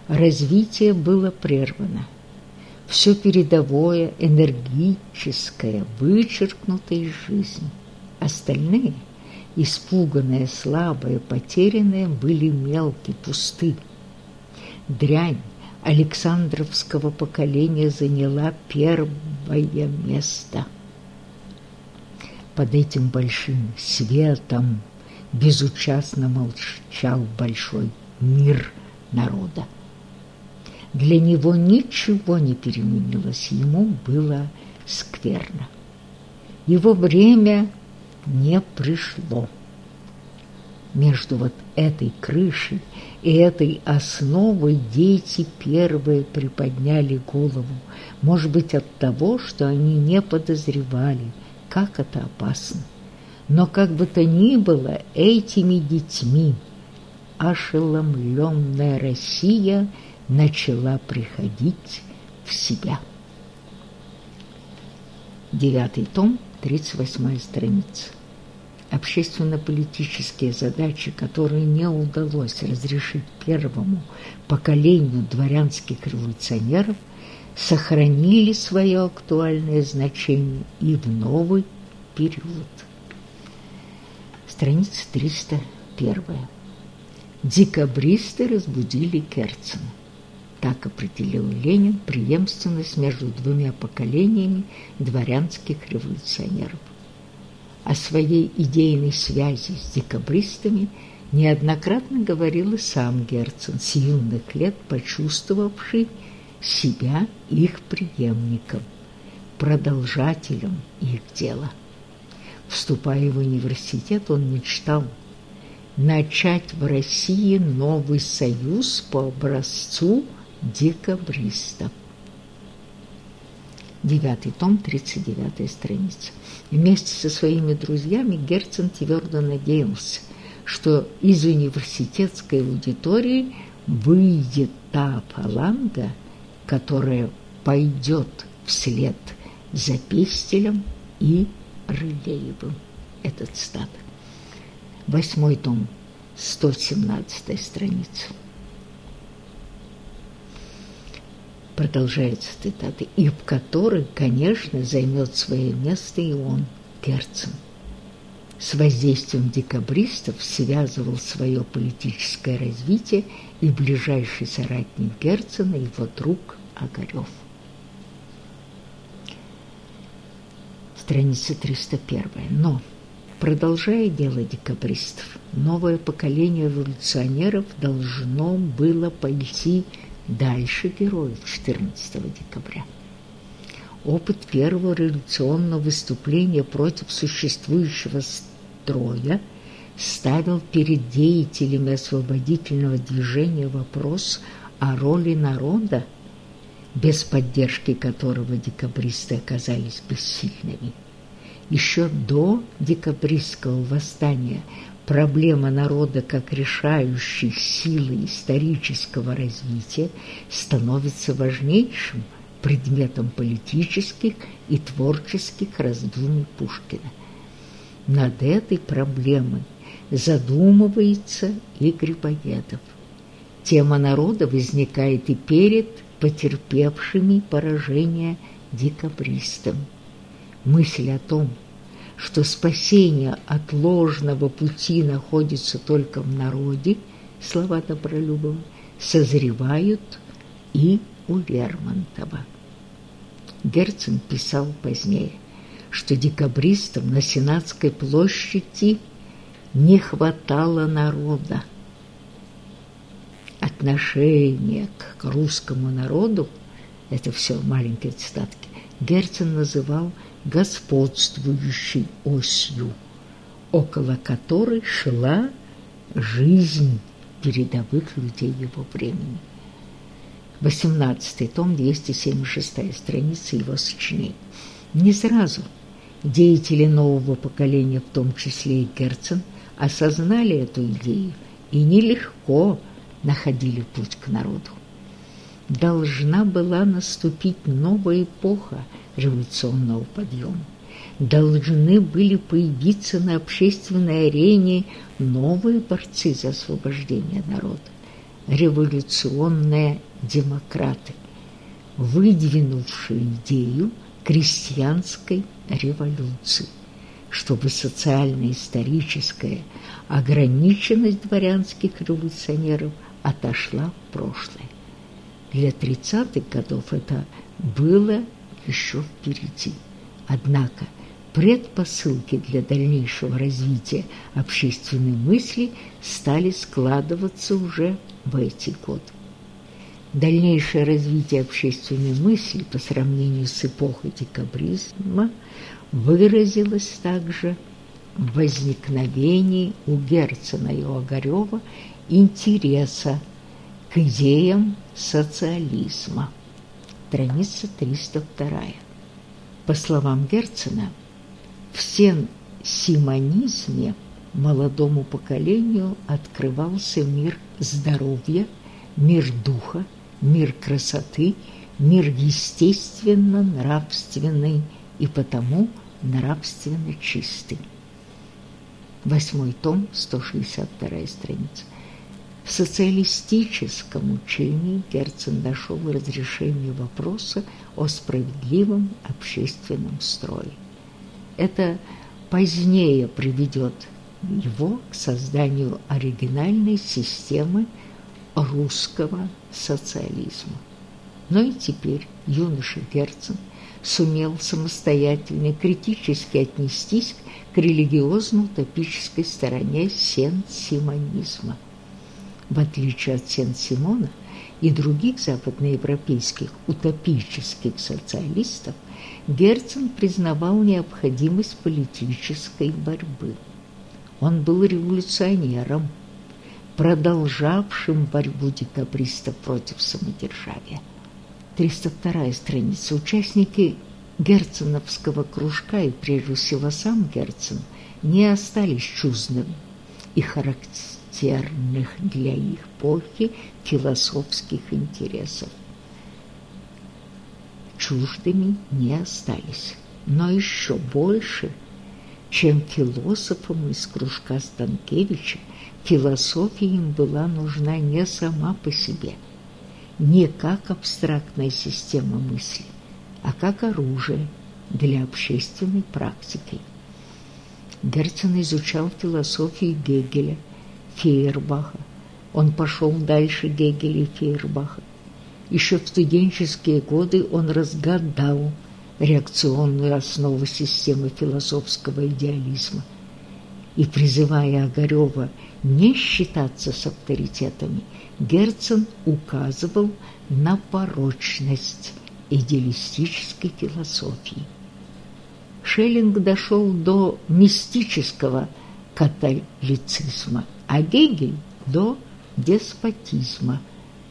развитие было прервано. Все передовое, энергическое, вычеркнуто из жизни. Остальные, испуганные, слабые, потерянные, были мелки, пусты. Дрянь Александровского поколения заняла первое место. Под этим большим светом безучастно молчал большой мир народа. Для него ничего не переменилось, ему было скверно. Его время не пришло. Между вот этой крышей и этой основой дети первые приподняли голову, может быть, от того, что они не подозревали, как это опасно. Но как бы то ни было, этими детьми ошеломленная Россия – начала приходить в себя. Девятый том, 38 страница. Общественно-политические задачи, которые не удалось разрешить первому поколению дворянских революционеров, сохранили свое актуальное значение и в новый период. Страница 301. Декабристы разбудили Керцена. Так определил Ленин преемственность между двумя поколениями дворянских революционеров. О своей идейной связи с декабристами неоднократно говорил и сам Герцен, с юных лет почувствовавший себя их преемником, продолжателем их дела. Вступая в университет, он мечтал начать в России новый союз по образцу декабристов. Девятый том, 39 страница. Вместе со своими друзьями Герцен твердо надеялся, что из университетской аудитории выйдет та фаланга, которая пойдет вслед за Пестелем и Рылеевым. Это цитата. Восьмой том, 117 страница. Продолжается цитата, и в которой, конечно, займет свое место и он, Герцен. С воздействием декабристов связывал свое политическое развитие и ближайший соратник Герцена, его друг Огарев. Страница 301. Но, продолжая дело декабристов, новое поколение эволюционеров должно было пойти дальше героев 14 декабря. Опыт первого революционного выступления против существующего строя ставил перед деятелями освободительного движения вопрос о роли народа, без поддержки которого декабристы оказались бессильными. Еще до декабристского восстания проблема народа как решающей силы исторического развития становится важнейшим предметом политических и творческих раздумий Пушкина. Над этой проблемой задумывается и Грибоедов. Тема народа возникает и перед потерпевшими поражение декабристам. Мысль о том, что спасение от ложного пути находится только в народе, слова Добролюбова, созревают и у Лермонтова. Герцен писал позднее, что декабристам на Сенатской площади не хватало народа. Отношение к русскому народу, это все маленькие цитатки, Герцен называл господствующей осью, около которой шла жизнь передовых людей его времени. 18 том, 276 страница его сочинений. Не сразу деятели нового поколения, в том числе и Герцен, осознали эту идею и нелегко находили путь к народу. Должна была наступить новая эпоха революционного подъема. Должны были появиться на общественной арене новые борцы за освобождение народа революционные демократы, выдвинувшие идею крестьянской революции, чтобы социально-историческая ограниченность дворянских революционеров отошла в прошлое. Для 30-х годов это было еще впереди. Однако предпосылки для дальнейшего развития общественной мысли стали складываться уже в эти годы. Дальнейшее развитие общественной мысли по сравнению с эпохой декабризма выразилось также в возникновении у Герцена и Огарева интереса к идеям социализма. Страница 302. По словам Герцена, в симонизме молодому поколению открывался мир здоровья, мир духа, мир красоты, мир естественно-нравственный и потому нравственно чистый. Восьмой том, 162 страница. В социалистическом учении Герцен дошел до разрешения вопроса о справедливом общественном строе. Это позднее приведет его к созданию оригинальной системы русского социализма. Но и теперь юноша Герцен сумел самостоятельно критически отнестись к религиозно-утопической стороне сен-симонизма. В отличие от Сен-Симона и других западноевропейских утопических социалистов, Герцен признавал необходимость политической борьбы. Он был революционером, продолжавшим борьбу декабристов против самодержавия. 302 страница. Участники герценовского кружка и прежде всего сам Герцен не остались чувством и характерных для их эпохи философских интересов чуждыми не остались. Но еще больше, чем философам из кружка Станкевича, философия им была нужна не сама по себе, не как абстрактная система мысли, а как оружие для общественной практики. Герцен изучал философию Гегеля, Фейербаха. Он пошел дальше Гегеля и Фейербаха еще в студенческие годы он разгадал реакционную основу системы философского идеализма. И призывая Огарева не считаться с авторитетами, Герцен указывал на порочность идеалистической философии. Шеллинг дошел до мистического католицизма, а Гегель – до деспотизма,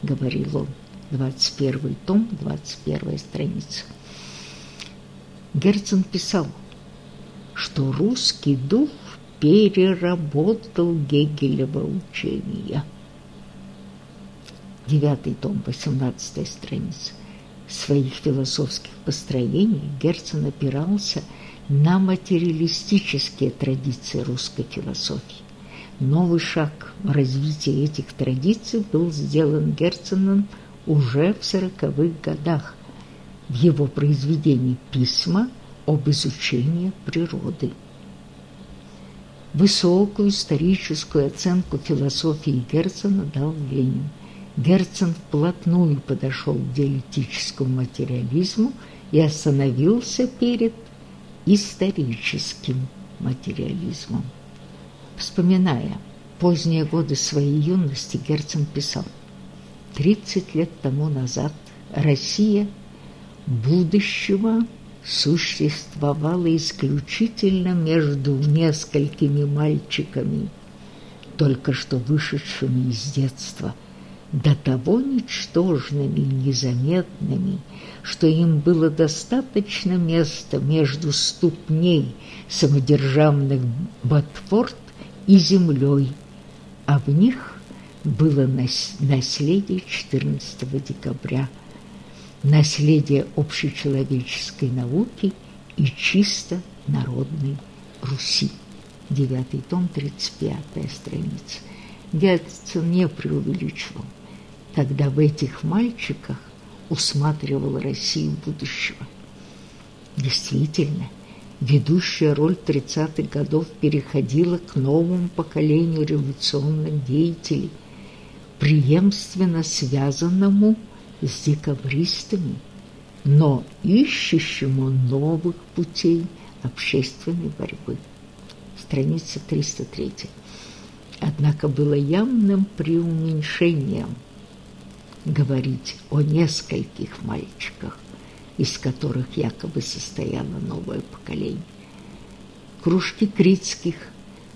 говорил он. 21 том, 21 страница. Герцен писал, что русский дух переработал Гегелево учение. Девятый том, 18 страница. В своих философских построениях Герцен опирался на материалистические традиции русской философии. Новый шаг в развитии этих традиций был сделан Герценом уже в сороковых годах в его произведении «Письма об изучении природы». Высокую историческую оценку философии Герцена дал Ленин. Герцен вплотную подошел к диалектическому материализму и остановился перед историческим материализмом. Вспоминая поздние годы своей юности, Герцен писал «Тридцать лет тому назад Россия будущего существовала исключительно между несколькими мальчиками, только что вышедшими из детства, до того ничтожными незаметными, что им было достаточно места между ступней самодержавных Ботфорд и землей, а в них было наследие 14 декабря, наследие общечеловеческой науки и чисто народной Руси. Девятый том, 35 страница. Герцен не преувеличивал, когда в этих мальчиках усматривал Россию будущего. Действительно, ведущая роль 30-х годов переходила к новому поколению революционных деятелей, преемственно связанному с декабристами, но ищущему новых путей общественной борьбы. Страница 303. Однако было явным преуменьшением говорить о нескольких мальчиках, из которых якобы состояло новое поколение. Кружки Критских,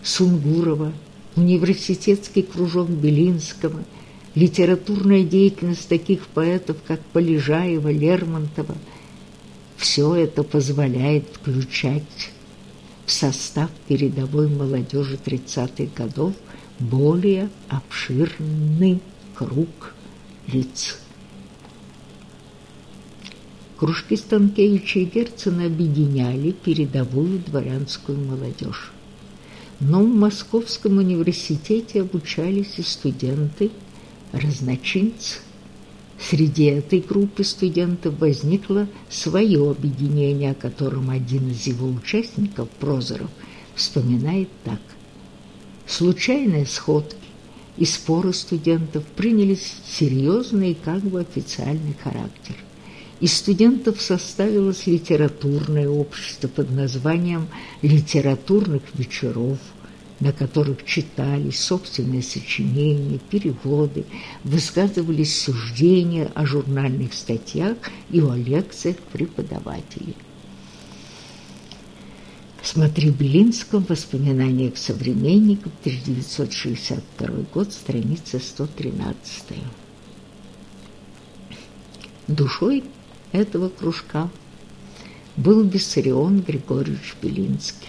Сунгурова, университетский кружок Белинского, литературная деятельность таких поэтов, как Полежаева, Лермонтова, все это позволяет включать в состав передовой молодежи 30-х годов более обширный круг лиц. Кружки Станкевича и Герцена объединяли передовую дворянскую молодежь. Но в Московском университете обучались и студенты, разночинцы. Среди этой группы студентов возникло свое объединение, о котором один из его участников, Прозоров, вспоминает так. Случайные сходки и споры студентов приняли серьезный и как бы официальный характер. Из студентов составилось литературное общество под названием «Литературных вечеров», на которых читались собственные сочинения, переводы, высказывались суждения о журнальных статьях и о лекциях преподавателей. Смотри Белинском «Воспоминаниях современников», 1962 год, страница 113. Душой этого кружка был Виссарион Григорьевич Белинский.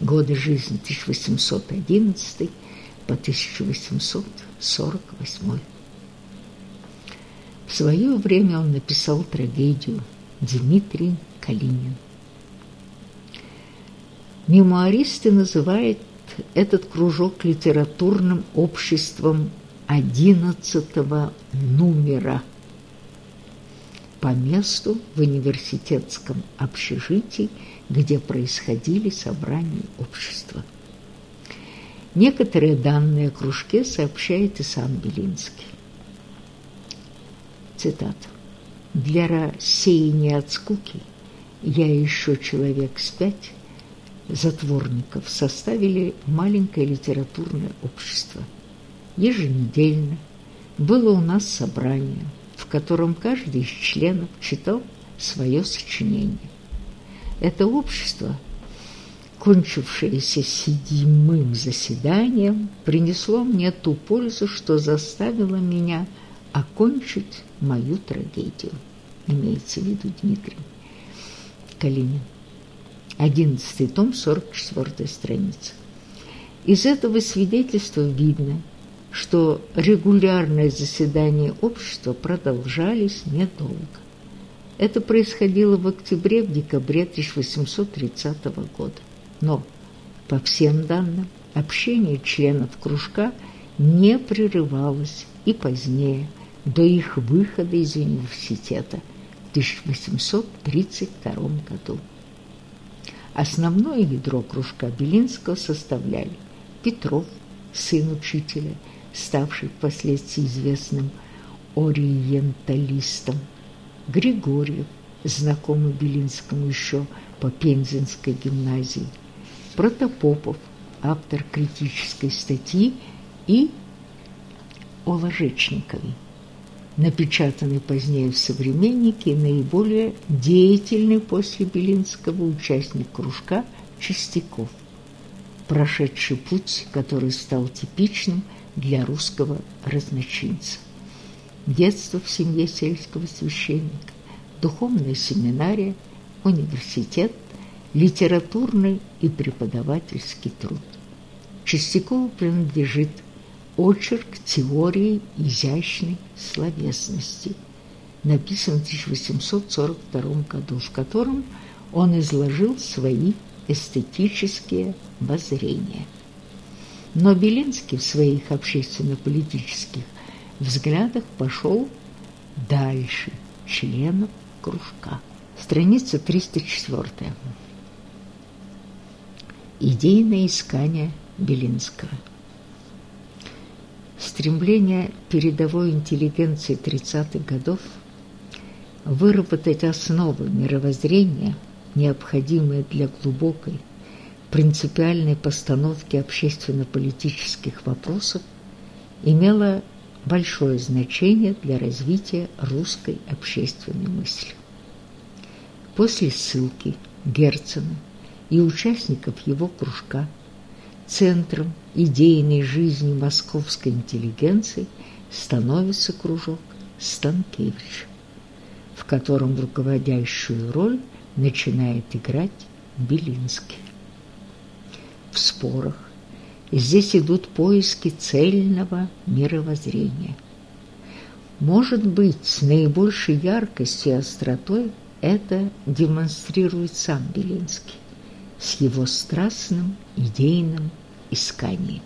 Годы жизни 1811 по 1848. В свое время он написал трагедию Дмитрий Калинин. Мемуаристы называют этот кружок литературным обществом одиннадцатого номера по месту в университетском общежитии, где происходили собрания общества. Некоторые данные о кружке сообщает и сам Белинский. Цитата. Для рассеяния от скуки я еще человек с пять затворников составили маленькое литературное общество. Еженедельно было у нас собрание, в котором каждый из членов читал свое сочинение. Это общество, кончившееся седьмым заседанием, принесло мне ту пользу, что заставило меня окончить мою трагедию. Имеется в виду Дмитрий Калинин. Одиннадцатый том, 44 страница. Из этого свидетельства видно, что регулярные заседания общества продолжались недолго. Это происходило в октябре, в декабре 1830 года. Но, по всем данным, общение членов кружка не прерывалось и позднее, до их выхода из университета в 1832 году. Основное ядро кружка Белинского составляли Петров, сын учителя, ставший впоследствии известным ориенталистом, Григорьев, знакомый Белинскому еще по Пензенской гимназии, Протопопов, автор критической статьи, и Оложечникове, напечатанный позднее в «Современнике» наиболее деятельный после Белинского участник кружка Чистяков, прошедший путь, который стал типичным для русского разночинца детство в семье сельского священника, духовная семинария, университет, литературный и преподавательский труд. Чистякову принадлежит очерк теории изящной словесности, написан в 1842 году, в котором он изложил свои эстетические воззрения. Но Белинский в своих общественно-политических взглядах пошел дальше членов кружка. Страница 304. Идейное искание Белинского. Стремление передовой интеллигенции 30-х годов выработать основы мировоззрения, необходимые для глубокой, принципиальной постановки общественно-политических вопросов, имело большое значение для развития русской общественной мысли. После ссылки Герцена и участников его кружка центром идейной жизни московской интеллигенции становится кружок Станкевич, в котором руководящую роль начинает играть Белинский. В спорах здесь идут поиски цельного мировоззрения. Может быть, с наибольшей яркостью и остротой это демонстрирует сам Белинский с его страстным идейным исканием.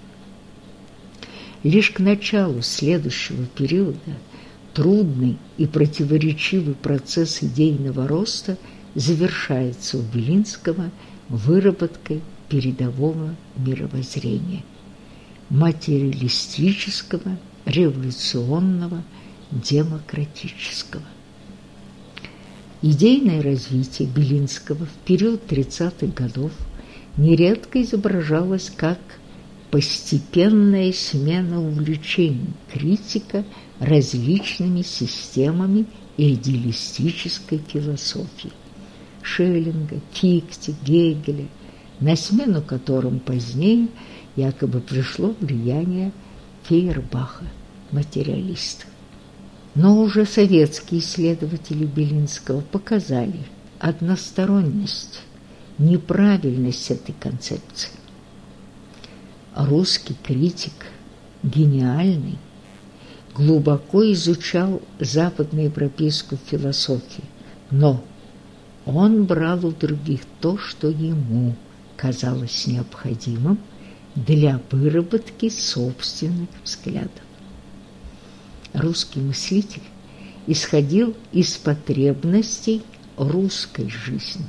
Лишь к началу следующего периода трудный и противоречивый процесс идейного роста завершается у Белинского выработкой передового мировоззрения, материалистического, революционного, демократического. Идейное развитие Белинского в период 30-х годов нередко изображалось как постепенная смена увлечений критика различными системами идеалистической философии Шеллинга, Фихте, Гегеля – на смену которым позднее якобы пришло влияние Фейербаха, материалиста. Но уже советские исследователи Белинского показали односторонность, неправильность этой концепции. Русский критик, гениальный, глубоко изучал западноевропейскую философию, но он брал у других то, что ему – казалось необходимым для выработки собственных взглядов. Русский мыслитель исходил из потребностей русской жизни.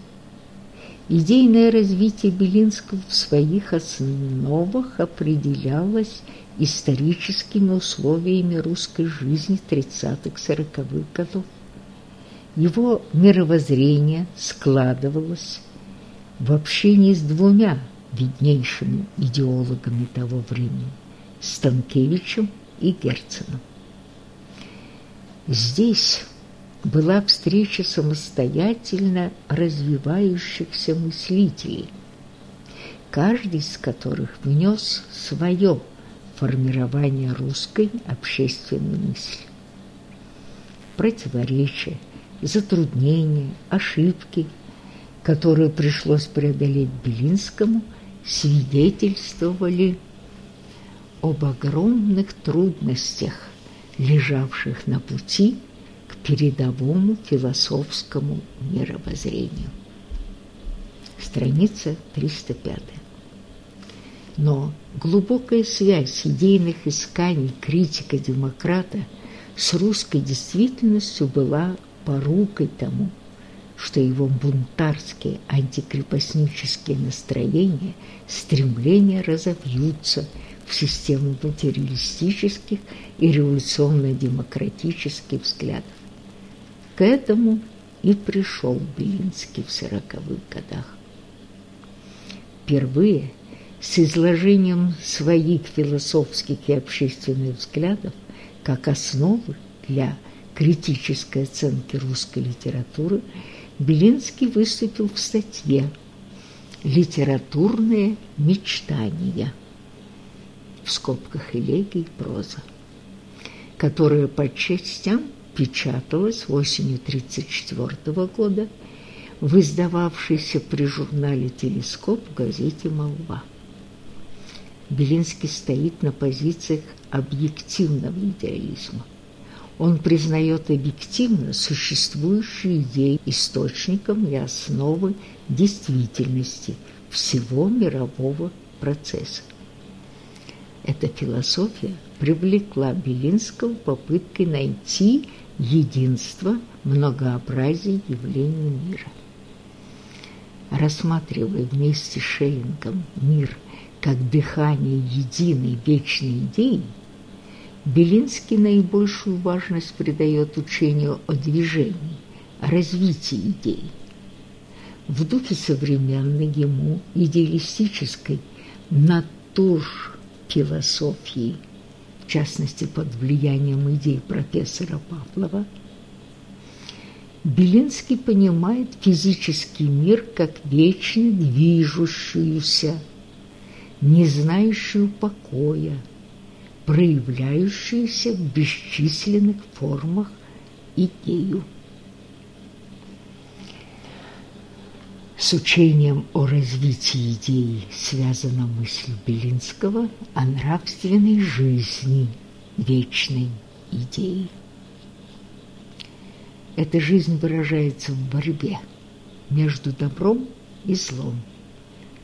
Идейное развитие Белинского в своих основах определялось историческими условиями русской жизни 30-40-х годов. Его мировоззрение складывалось в общении с двумя виднейшими идеологами того времени – Станкевичем и Герценом. Здесь была встреча самостоятельно развивающихся мыслителей, каждый из которых внес свое формирование русской общественной мысли. Противоречия, затруднения, ошибки, которые пришлось преодолеть Белинскому, свидетельствовали об огромных трудностях, лежавших на пути передовому философскому мировоззрению. Страница 305. Но глубокая связь идейных исканий критика-демократа с русской действительностью была порукой тому, что его бунтарские антикрепостнические настроения, стремления разовьются в систему материалистических и революционно-демократических взглядов. К этому и пришел Белинский в сороковых годах. Впервые с изложением своих философских и общественных взглядов как основы для критической оценки русской литературы Белинский выступил в статье «Литературные мечтания» в скобках элегий проза, которая по частям печаталась осенью 1934 года в издававшейся при журнале «Телескоп» газете «Молва». Белинский стоит на позициях объективного идеализма. Он признает объективно существующие идеи источником и основы действительности всего мирового процесса. Эта философия привлекла Белинского попыткой найти единство многообразия явлений мира. Рассматривая вместе с Шеллингом мир как дыхание единой вечной идеи, Белинский наибольшую важность придает учению о движении, о развитии идей. В духе современной ему идеалистической натур философии, в частности под влиянием идей профессора Павлова, Белинский понимает физический мир как вечно движущуюся, не знающую покоя, проявляющуюся в бесчисленных формах идею. С учением о развитии идеи связана мысль Белинского о нравственной жизни вечной идеи. Эта жизнь выражается в борьбе между добром и злом,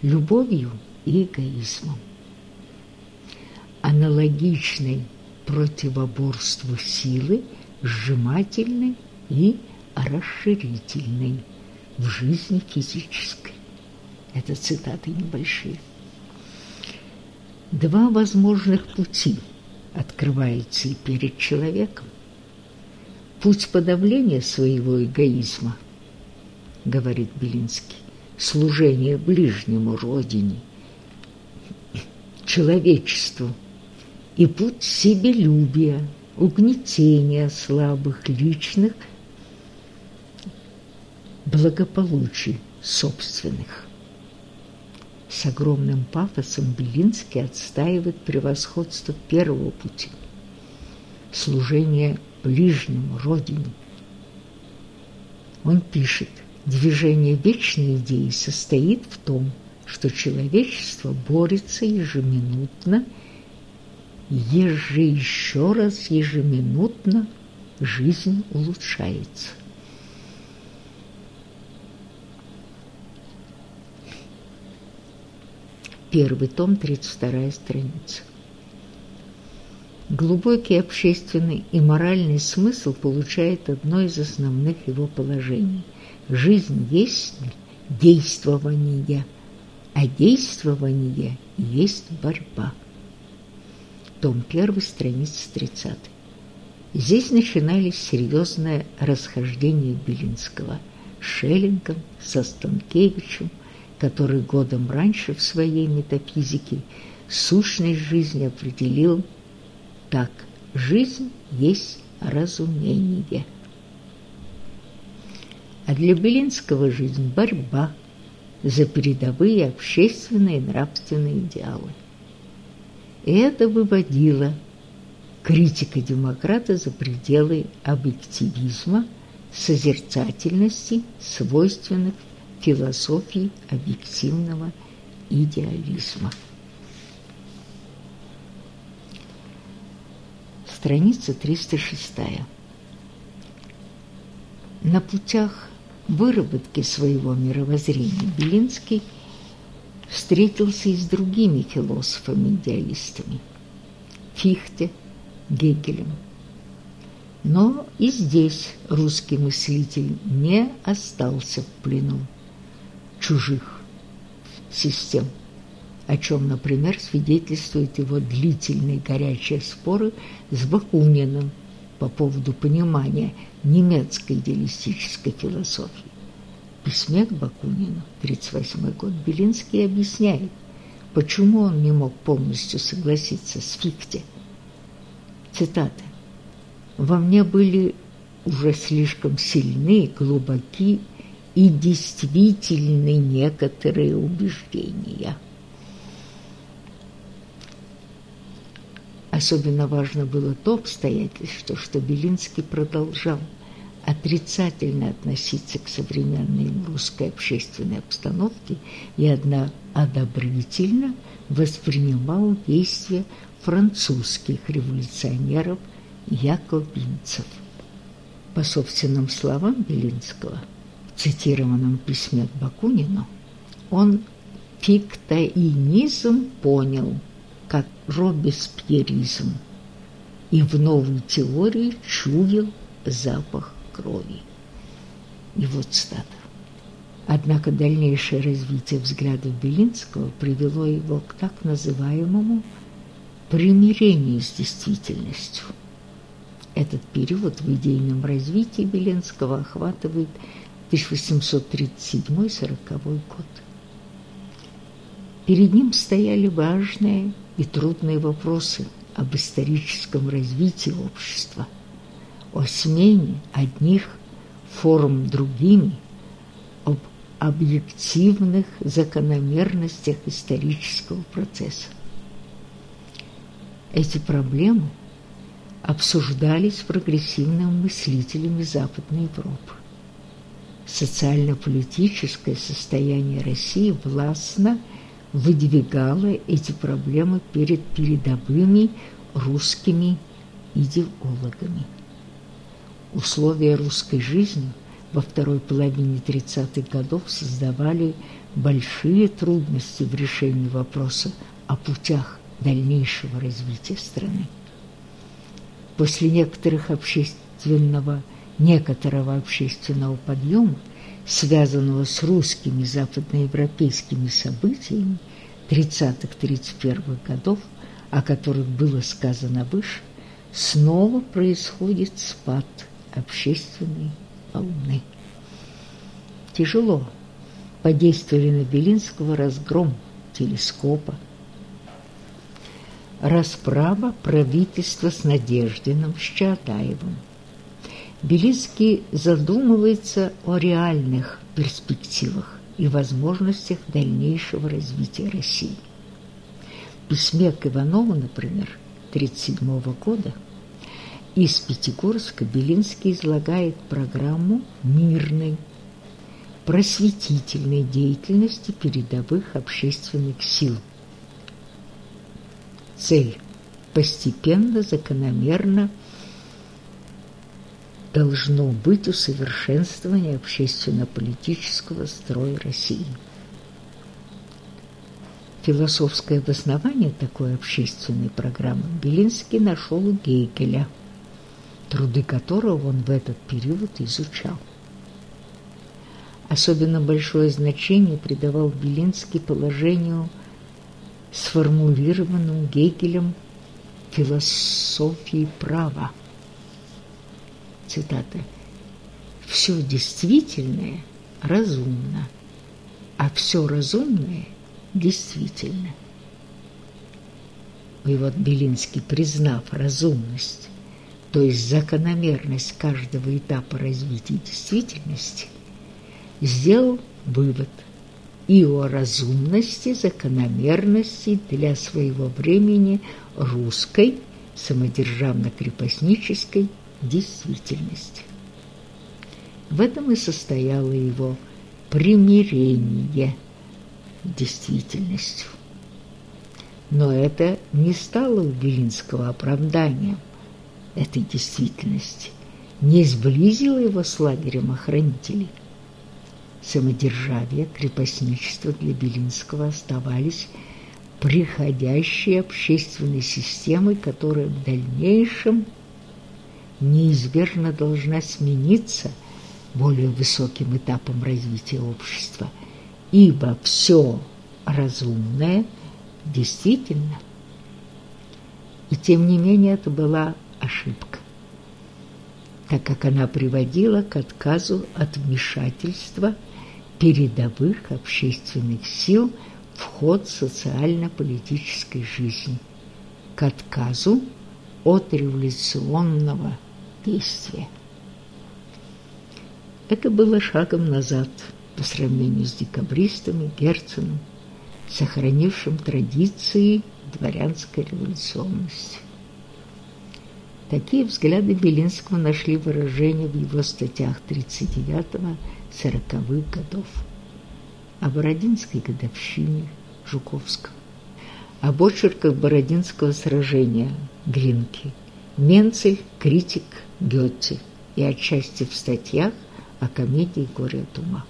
любовью и эгоизмом. Аналогичной противоборству силы, сжимательной и расширительной в жизни физической. Это цитаты небольшие. Два возможных пути открываются и перед человеком. Путь подавления своего эгоизма, говорит Белинский, служение ближнему родине, человечеству, и путь себелюбия, угнетения слабых личных – благополучий собственных. С огромным пафосом Белинский отстаивает превосходство первого пути – служение ближнему, Родине. Он пишет, движение вечной идеи состоит в том, что человечество борется ежеминутно, еже еще раз ежеминутно жизнь улучшается. Первый том, 32 страница. Глубокий общественный и моральный смысл получает одно из основных его положений. Жизнь есть действование, а действование есть борьба. Том 1, страница 30. Здесь начинались серьезные расхождения Белинского с Шеллингом, со Станкевичем, который годом раньше в своей метафизике сущность жизни определил так «жизнь есть разумение». А для Белинского жизнь – борьба за передовые общественные и нравственные идеалы. И это выводило критика демократа за пределы объективизма, созерцательности, свойственных философии объективного идеализма. Страница 306. На путях выработки своего мировоззрения Белинский встретился и с другими философами-идеалистами – Фихте, Гегелем. Но и здесь русский мыслитель не остался в плену чужих систем, о чем, например, свидетельствуют его длительные горячие споры с Бакуниным по поводу понимания немецкой идеалистической философии. В письме к Бакунину, 1938 год, Белинский объясняет, почему он не мог полностью согласиться с Фихте – Цитата. «Во мне были уже слишком сильны, глубоки и действительны некоторые убеждения». Особенно важно было то обстоятельство, что Белинский продолжал отрицательно относиться к современной русской общественной обстановке и одобрительно воспринимал действия французских революционеров яковинцев. По собственным словам Белинского, цитированном письме к Бакунину, он фиктоинизм понял как робеспьеризм и в новой теории чуял запах крови. И вот стата. Однако дальнейшее развитие взглядов Белинского привело его к так называемому примирении с действительностью. Этот период в идейном развитии Беленского охватывает 1837-40 год. Перед ним стояли важные и трудные вопросы об историческом развитии общества, о смене одних форм другими, об объективных закономерностях исторического процесса. Эти проблемы обсуждались прогрессивными мыслителями Западной Европы. Социально-политическое состояние России властно выдвигало эти проблемы перед передовыми русскими идеологами. Условия русской жизни во второй половине 30-х годов создавали большие трудности в решении вопроса о путях дальнейшего развития страны. После некоторых общественного, некоторого общественного подъема, связанного с русскими западноевропейскими событиями 30-31 годов, о которых было сказано выше, снова происходит спад общественной волны. Тяжело подействовали на Белинского разгром телескопа, Расправа правительства с Надеждиным, с Чаадаевым. Белицкий задумывается о реальных перспективах и возможностях дальнейшего развития России. В письме к Иванову, например, 1937 года, из Пятигорска Белинский излагает программу мирной, просветительной деятельности передовых общественных сил – цель постепенно, закономерно должно быть усовершенствование общественно-политического строя России. Философское обоснование такой общественной программы Белинский нашел у Гейгеля, труды которого он в этот период изучал. Особенно большое значение придавал Белинский положению сформулированным Гегелем философии права. Цитата, «все действительное разумно, а все разумное действительно». И вот Белинский, признав разумность, то есть закономерность каждого этапа развития действительности, сделал вывод и о разумности, закономерности для своего времени русской самодержавно-крепостнической действительности. В этом и состояло его примирение действительностью. Но это не стало у Белинского оправданием этой действительности, не сблизило его с лагерем охранителей. Самодержавие, крепостничество для Белинского оставались приходящей общественной системой, которая в дальнейшем неизбежно должна смениться более высоким этапом развития общества, ибо все разумное действительно. И тем не менее это была ошибка, так как она приводила к отказу от вмешательства передовых общественных сил в ход социально-политической жизни, к отказу от революционного действия. Это было шагом назад по сравнению с декабристами, Герценом, сохранившим традиции дворянской революционности. Такие взгляды Белинского нашли выражение в его статьях 39-40-х годов о Бородинской годовщине Жуковского, об очерках Бородинского сражения Глинки, Менцель, критик Гетте и отчасти в статьях о комедии «Горе от ума».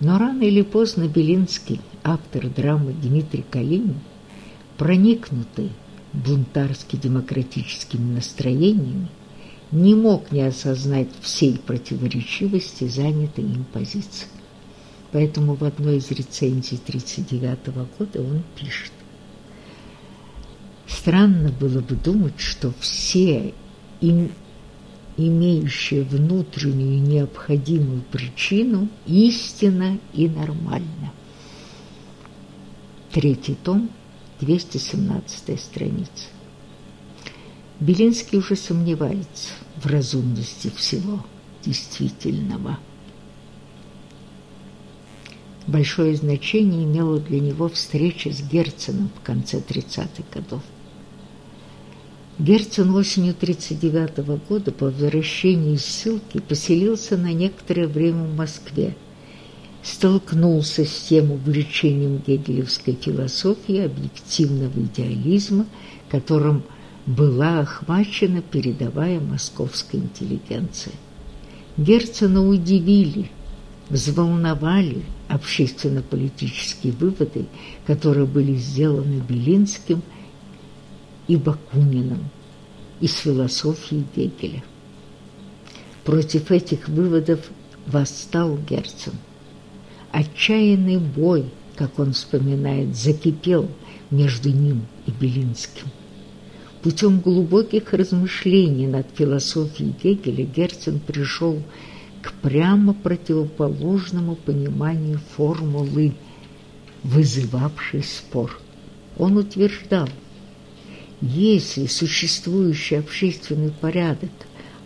Но рано или поздно Белинский, автор драмы Дмитрий Калинин, проникнутый бунтарски-демократическими настроениями, не мог не осознать всей противоречивости занятой им позиции. Поэтому в одной из рецензий 1939 года он пишет. Странно было бы думать, что все им имеющие внутреннюю необходимую причину истина и нормально. Третий том, 217 страница. Белинский уже сомневается в разумности всего действительного. Большое значение имела для него встреча с Герценом в конце 30-х годов. Герцен осенью 1939 года по возвращении из ссылки поселился на некоторое время в Москве – столкнулся с тем увлечением гегелевской философии объективного идеализма, которым была охвачена передовая московская интеллигенция. Герцена удивили, взволновали общественно-политические выводы, которые были сделаны Белинским и Бакуниным из философии Гегеля. Против этих выводов восстал Герцен. Отчаянный бой, как он вспоминает, закипел между ним и Белинским. Путем глубоких размышлений над философией Гегеля Герцен пришел к прямо противоположному пониманию формулы, вызывавшей спор. Он утверждал, если существующий общественный порядок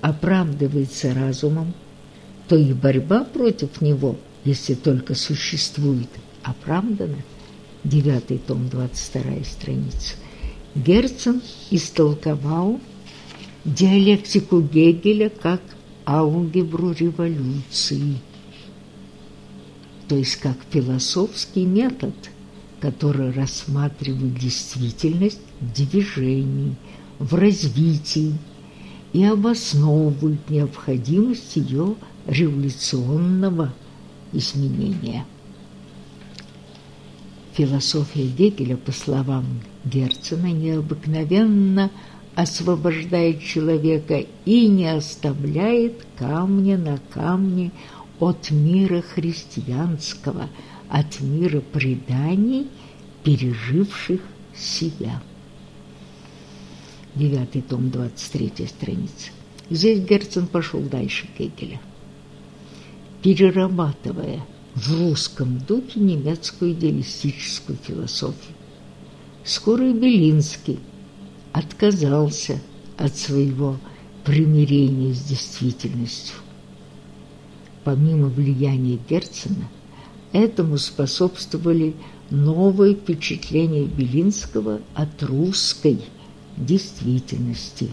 оправдывается разумом, то и борьба против него – если только существует оправданно, девятый том, 22 страница, Герцен истолковал диалектику Гегеля как алгебру революции, то есть как философский метод, который рассматривает действительность в движении, в развитии и обосновывает необходимость ее революционного изменения. Философия Гегеля, по словам Герцена, необыкновенно освобождает человека и не оставляет камня на камне от мира христианского, от мира преданий, переживших себя. Девятый том, 23 страница. Здесь Герцен пошел дальше Гегеля, перерабатывая в русском духе немецкую идеалистическую философию. Скоро и Белинский отказался от своего примирения с действительностью. Помимо влияния Герцена, этому способствовали новые впечатления Белинского от русской действительности,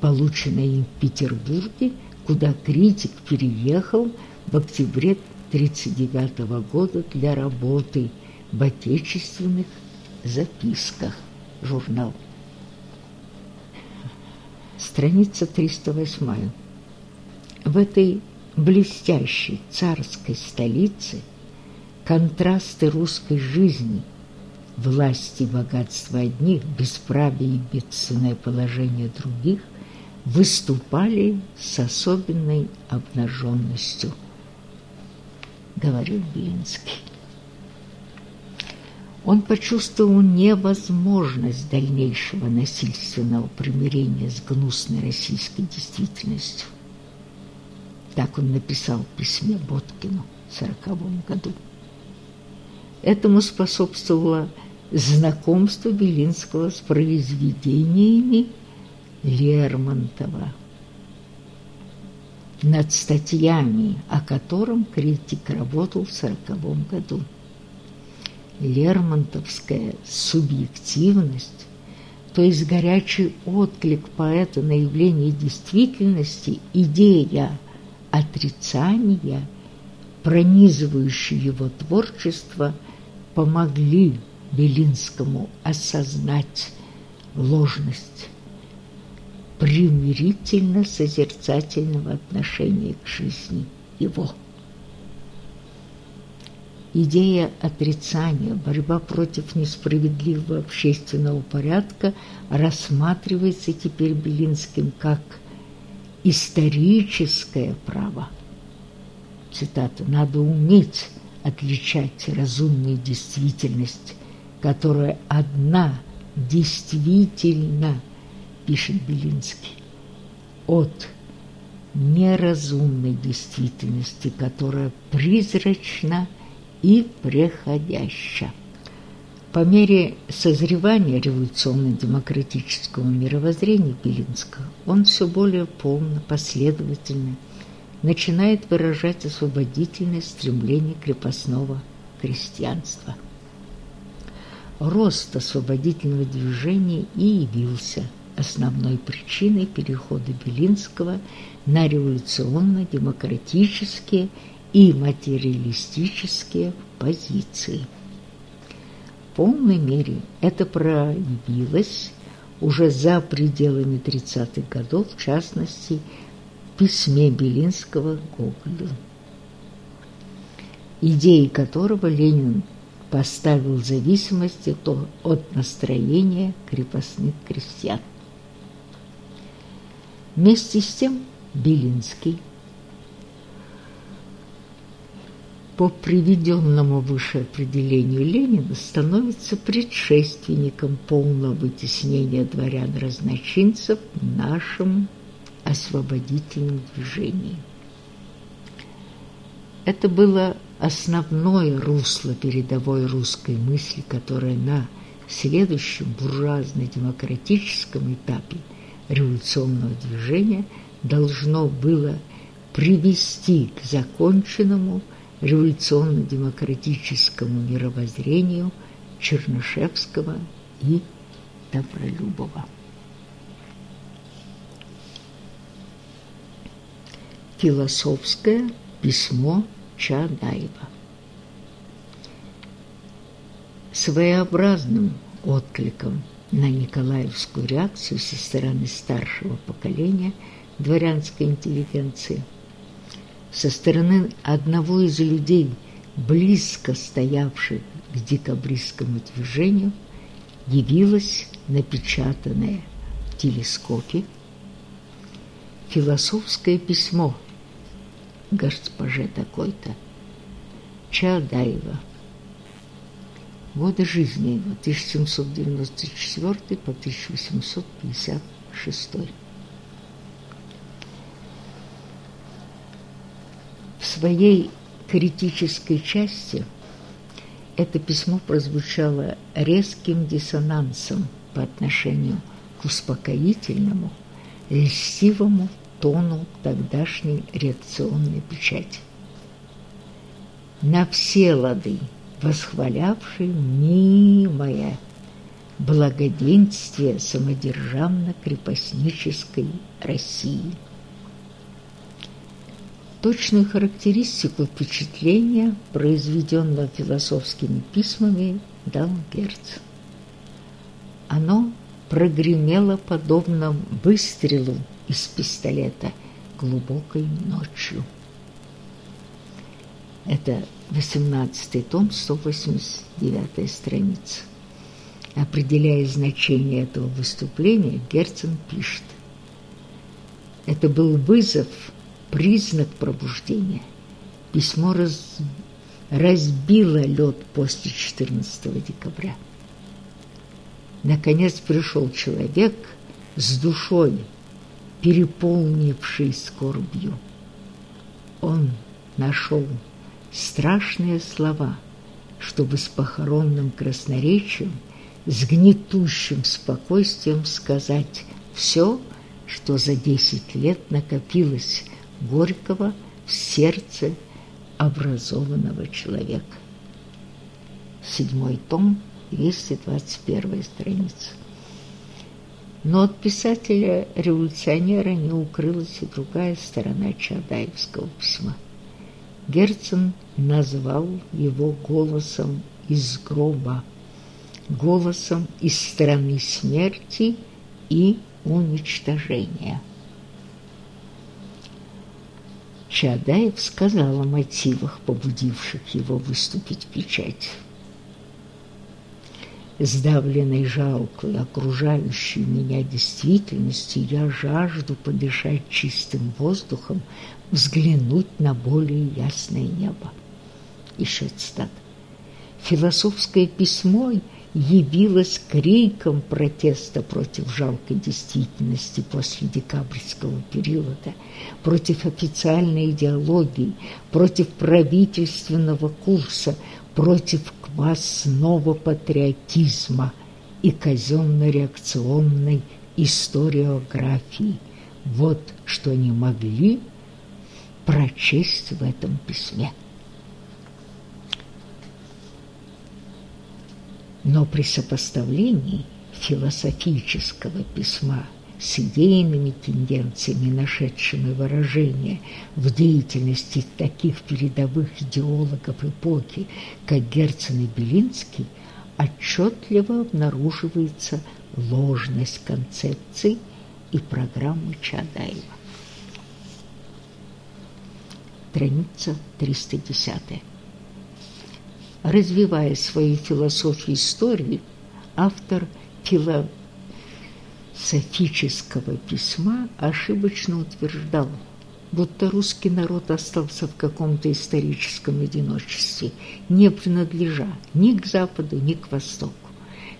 полученной им в Петербурге, куда критик переехал в октябре 1939 года для работы в отечественных записках журнал. Страница 308. В этой блестящей царской столице контрасты русской жизни, власти и богатства одних, бесправие и бедственное положение других выступали с особенной обнаженностью, говорил Белинский. Он почувствовал невозможность дальнейшего насильственного примирения с гнусной российской действительностью. Так он написал в письме Боткину в сороковом году. Этому способствовало знакомство Белинского с произведениями Лермонтова, над статьями, о котором критик работал в сороковом году. Лермонтовская субъективность, то есть горячий отклик поэта на явление действительности, идея отрицания, пронизывающая его творчество, помогли Белинскому осознать ложность примирительно-созерцательного отношения к жизни его. Идея отрицания, борьба против несправедливого общественного порядка рассматривается теперь Белинским как историческое право. Цитата. «Надо уметь отличать разумную действительность, которая одна действительно, пишет Белинский, от неразумной действительности, которая призрачна и преходяща. По мере созревания революционно-демократического мировоззрения Белинского он все более полно, последовательно начинает выражать освободительное стремление крепостного крестьянства. Рост освободительного движения и явился основной причиной перехода Белинского на революционно-демократические и материалистические позиции. В полной мере это проявилось уже за пределами 30-х годов, в частности, в письме Белинского Гоголю, идеи которого Ленин поставил в зависимости от настроения крепостных крестьян. Вместе с тем Белинский по приведенному выше определению Ленина становится предшественником полного вытеснения дворян-разночинцев в нашем освободительном движении. Это было основное русло передовой русской мысли, которая на следующем буржуазно-демократическом этапе революционного движения должно было привести к законченному революционно-демократическому мировоззрению Чернышевского и Добролюбова. Философское письмо Чадаева Своеобразным откликом на Николаевскую реакцию со стороны старшего поколения дворянской интеллигенции – со стороны одного из людей, близко стоявших к декабристскому движению, явилось напечатанное в телескопе философское письмо госпоже такой-то. Чаадаева. Годы жизни его 1794 по 1856. В своей критической части это письмо прозвучало резким диссонансом по отношению к успокоительному, льстивому тону тогдашней реакционной печати. На все лады восхвалявший мнимое благоденствие самодержавно-крепостнической России. Точную характеристику впечатления, произведенного философскими письмами, дал Герц. Оно прогремело подобно выстрелу из пистолета глубокой ночью. Это 18 том, 189 страница. Определяя значение этого выступления, Герцен пишет. Это был вызов, признак пробуждения. Письмо раз... разбило лед после 14 декабря. Наконец пришел человек с душой, переполнивший скорбью. Он нашел страшные слова, чтобы с похоронным красноречием, с гнетущим спокойствием сказать все, что за десять лет накопилось Горького в сердце образованного человека. Седьмой том, 221 страница. Но от писателя-революционера не укрылась и другая сторона Чадаевского письма. Герцен назвал его голосом из гроба, голосом из страны смерти и уничтожения. Чадаев сказал о мотивах, побудивших его выступить в печать сдавленной жалкой, окружающей меня действительностью, я жажду подышать чистым воздухом, взглянуть на более ясное небо. Еще цитат. Философское письмо явилось криком протеста против жалкой действительности после декабрьского периода, против официальной идеологии, против правительственного курса, против квасного патриотизма и казенно-реакционной историографии. Вот что они могли прочесть в этом письме. Но при сопоставлении философического письма с идейными тенденциями, нашедшими выражение в деятельности таких передовых идеологов эпохи, как Герцен и Белинский, отчетливо обнаруживается ложность концепций и программы Чадаева. Страница 310. Развивая свою философию истории, автор философии софического письма ошибочно утверждал, будто русский народ остался в каком-то историческом одиночестве, не принадлежа ни к Западу, ни к Востоку.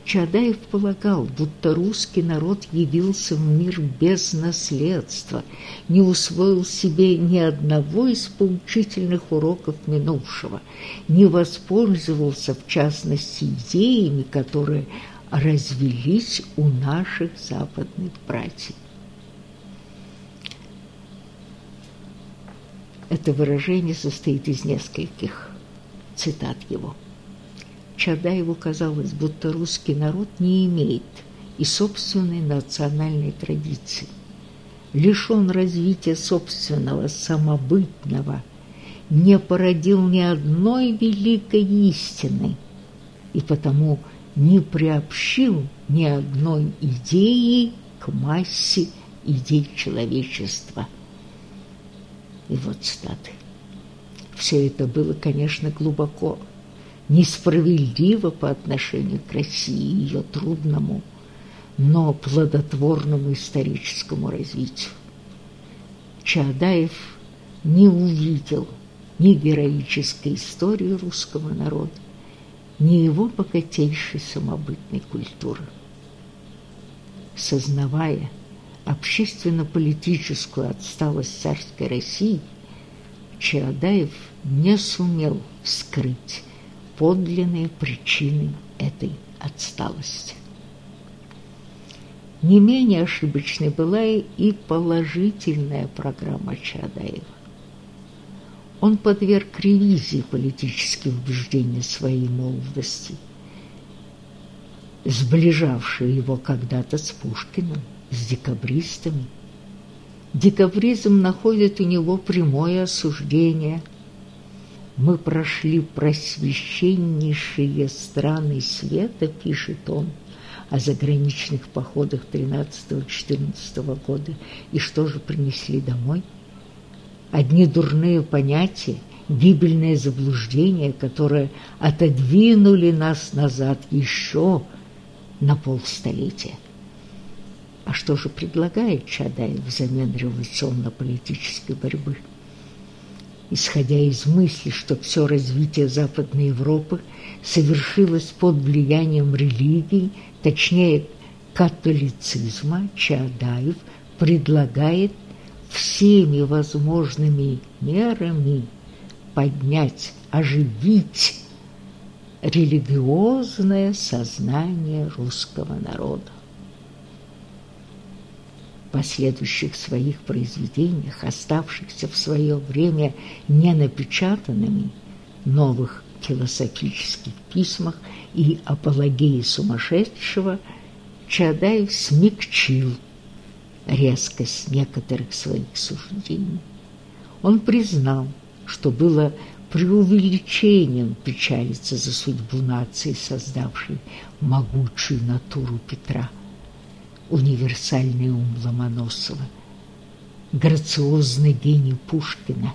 Чадаев полагал, будто русский народ явился в мир без наследства, не усвоил себе ни одного из поучительных уроков минувшего, не воспользовался, в частности, идеями, которые развелись у наших западных братьев. Это выражение состоит из нескольких цитат его. Чадаеву казалось, будто русский народ не имеет и собственной национальной традиции, лишен развития собственного самобытного, не породил ни одной великой истины, и потому – не приобщил ни одной идеи к массе идей человечества. И вот статы. Все это было, конечно, глубоко несправедливо по отношению к России, ее трудному, но плодотворному историческому развитию. Чадаев не увидел ни героической истории русского народа, не его богатейшей самобытной культуры. Сознавая общественно-политическую отсталость царской России, Чаадаев не сумел вскрыть подлинные причины этой отсталости. Не менее ошибочной была и положительная программа Чаадаева. Он подверг ревизии политические убеждения своей молодости, сближавшие его когда-то с Пушкиным, с декабристами. Декабризм находит у него прямое осуждение. «Мы прошли просвященнейшие страны света», пишет он, о заграничных походах 13-14 года. И что же принесли домой? Одни дурные понятия, гибельное заблуждение, которое отодвинули нас назад еще на полстолетия. А что же предлагает Чадаев взамен революционно-политической борьбы? Исходя из мысли, что все развитие Западной Европы совершилось под влиянием религии, точнее католицизма, Чаадаев предлагает всеми возможными мерами поднять, оживить религиозное сознание русского народа. В последующих своих произведениях, оставшихся в свое время ненапечатанными, новых философических письмах и апологии сумасшедшего, Чадаев смягчил резкость некоторых своих суждений. Он признал, что было преувеличением печалиться за судьбу нации, создавшей могучую натуру Петра, универсальный ум Ломоносова, грациозный гений Пушкина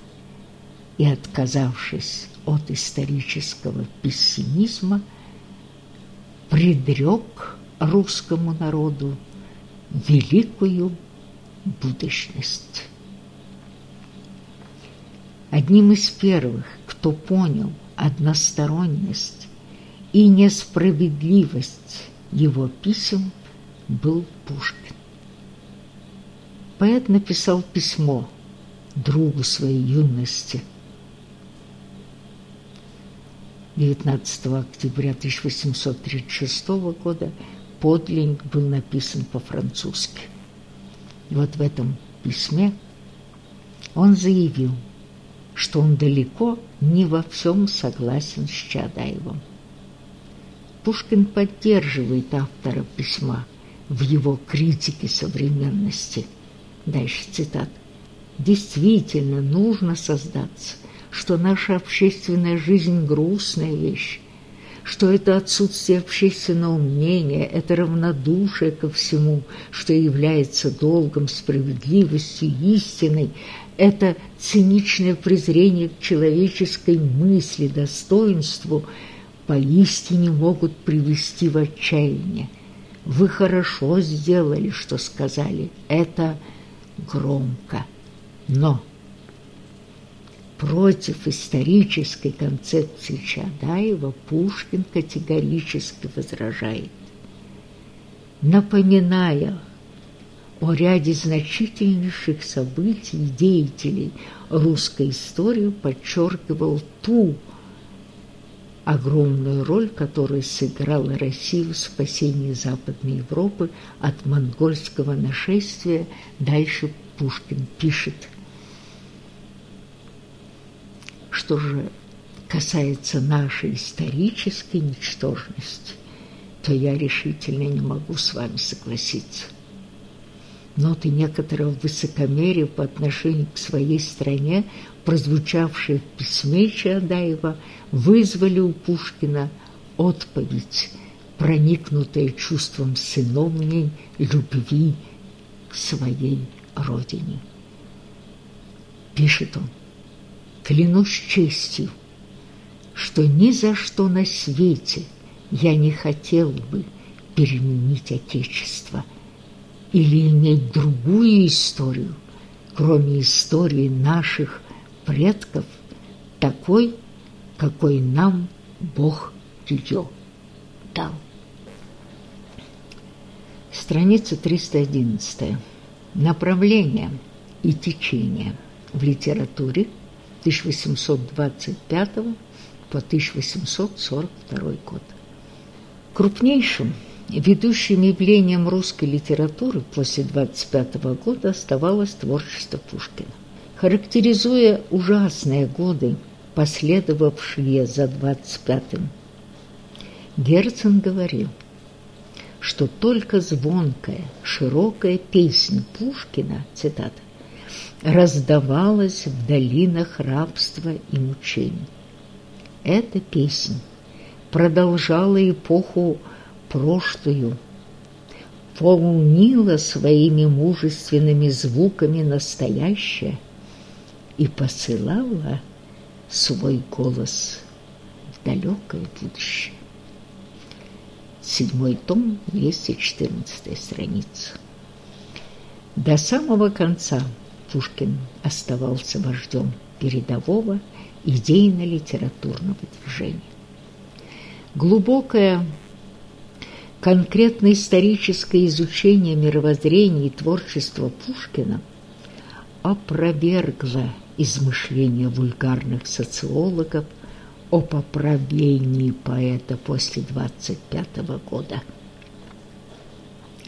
и, отказавшись от исторического пессимизма, предрек русскому народу великую будущность. Одним из первых, кто понял односторонность и несправедливость его писем, был Пушкин. Поэт написал письмо другу своей юности – 19 октября 1836 года подлинник был написан по-французски. Вот в этом письме он заявил, что он далеко не во всем согласен с Чадаевым. Пушкин поддерживает автора письма в его критике современности. Дальше цитат. «Действительно нужно создаться что наша общественная жизнь – грустная вещь, что это отсутствие общественного мнения, это равнодушие ко всему, что является долгом, справедливостью, истиной, это циничное презрение к человеческой мысли, достоинству, поистине могут привести в отчаяние. Вы хорошо сделали, что сказали, это громко, но Против исторической концепции Чадаева Пушкин категорически возражает, напоминая о ряде значительнейших событий и деятелей русской истории, подчеркивал ту огромную роль, которую сыграла Россия в спасении Западной Европы от монгольского нашествия. Дальше Пушкин пишет – что же касается нашей исторической ничтожности, то я решительно не могу с вами согласиться. Ноты некоторого высокомерия по отношению к своей стране, прозвучавшие в письме Чаадаева, вызвали у Пушкина отповедь, проникнутая чувством сыновней любви к своей родине. Пишет он клянусь честью, что ни за что на свете я не хотел бы переменить Отечество или иметь другую историю, кроме истории наших предков, такой, какой нам Бог ее дал. Страница 311. Направление и течение в литературе – 1825 по 1842 год. Крупнейшим ведущим явлением русской литературы после 25 года оставалось творчество Пушкина. Характеризуя ужасные годы, последовавшие за 25-м, Герцен говорил, что только звонкая, широкая песня Пушкина, цитата, раздавалась в долинах рабства и мучений. Эта песня продолжала эпоху прошлую, полнила своими мужественными звуками настоящее и посылала свой голос в далекое будущее. Седьмой том, 214 страница. До самого конца Пушкин оставался вождем передового идейно-литературного движения. Глубокое конкретно историческое изучение мировоззрения и творчества Пушкина опровергло измышления вульгарных социологов о поправлении поэта после 25 -го года,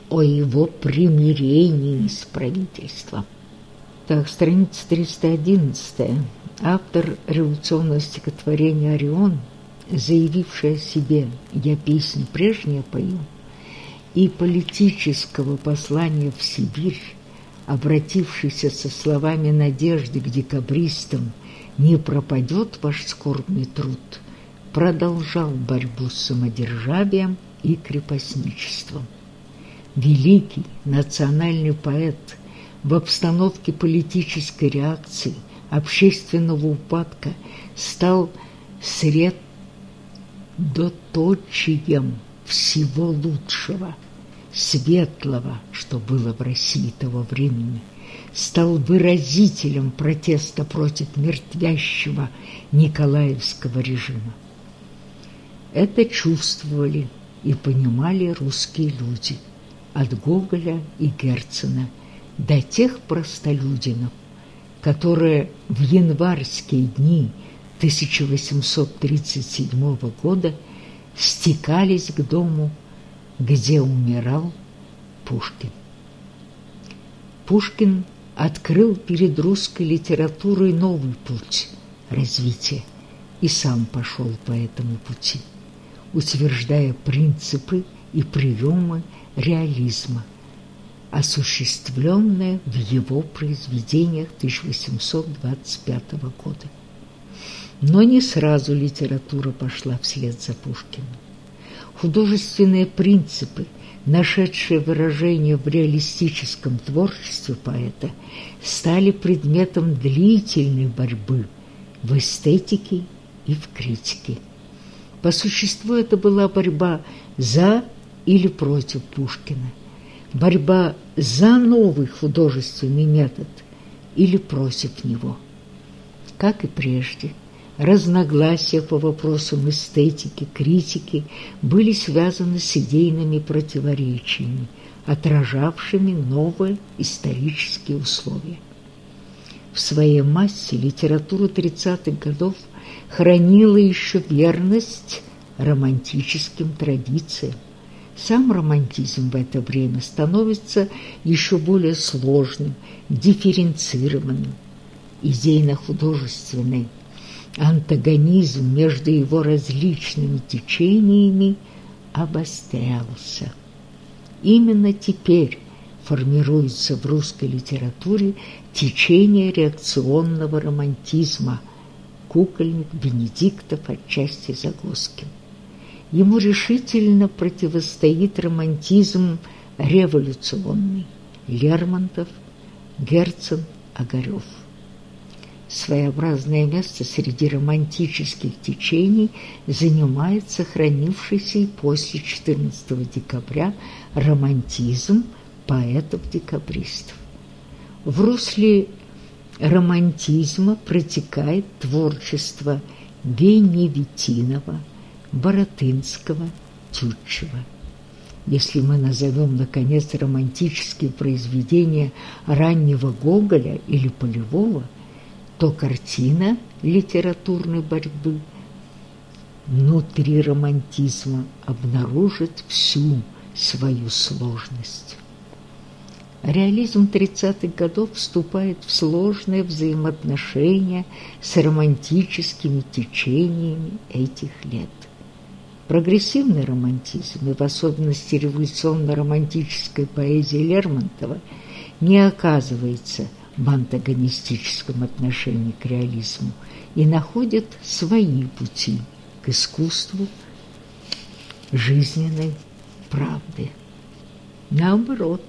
о его примирении с правительством. Так, страница 311. Автор революционного стихотворения «Орион», заявивший о себе «Я песнь прежняя пою», и политического послания в Сибирь, обратившийся со словами надежды к декабристам «Не пропадет ваш скорбный труд», продолжал борьбу с самодержавием и крепостничеством. Великий национальный поэт в обстановке политической реакции, общественного упадка стал средоточием всего лучшего – светлого, что было в России того времени, стал выразителем протеста против мертвящего Николаевского режима. Это чувствовали и понимали русские люди от Гоголя и Герцена до тех простолюдинов, которые в январские дни 1837 года стекались к дому где умирал Пушкин. Пушкин открыл перед русской литературой новый путь развития и сам пошел по этому пути, утверждая принципы и приемы реализма, осуществленные в его произведениях 1825 года. Но не сразу литература пошла вслед за Пушкиным художественные принципы, нашедшие выражение в реалистическом творчестве поэта, стали предметом длительной борьбы в эстетике и в критике. По существу это была борьба за или против Пушкина, борьба за новый художественный метод или против него. Как и прежде – разногласия по вопросам эстетики, критики были связаны с идейными противоречиями, отражавшими новые исторические условия. В своей массе литература 30-х годов хранила еще верность романтическим традициям. Сам романтизм в это время становится еще более сложным, дифференцированным, идейно-художественной антагонизм между его различными течениями обострялся. Именно теперь формируется в русской литературе течение реакционного романтизма, кукольник Бенедиктов отчасти Загоскин. Ему решительно противостоит романтизм революционный Лермонтов, Герцен, Огарев своеобразное место среди романтических течений занимает сохранившийся и после 14 декабря романтизм поэтов-декабристов. В русле романтизма протекает творчество Беневитинова, Боротынского, Тютчева. Если мы назовем, наконец, романтические произведения раннего Гоголя или Полевого – то картина литературной борьбы внутри романтизма обнаружит всю свою сложность. Реализм 30-х годов вступает в сложные взаимоотношения с романтическими течениями этих лет. Прогрессивный романтизм, и в особенности революционно-романтической поэзии Лермонтова, не оказывается в антагонистическом отношении к реализму и находит свои пути к искусству жизненной правды. Наоборот,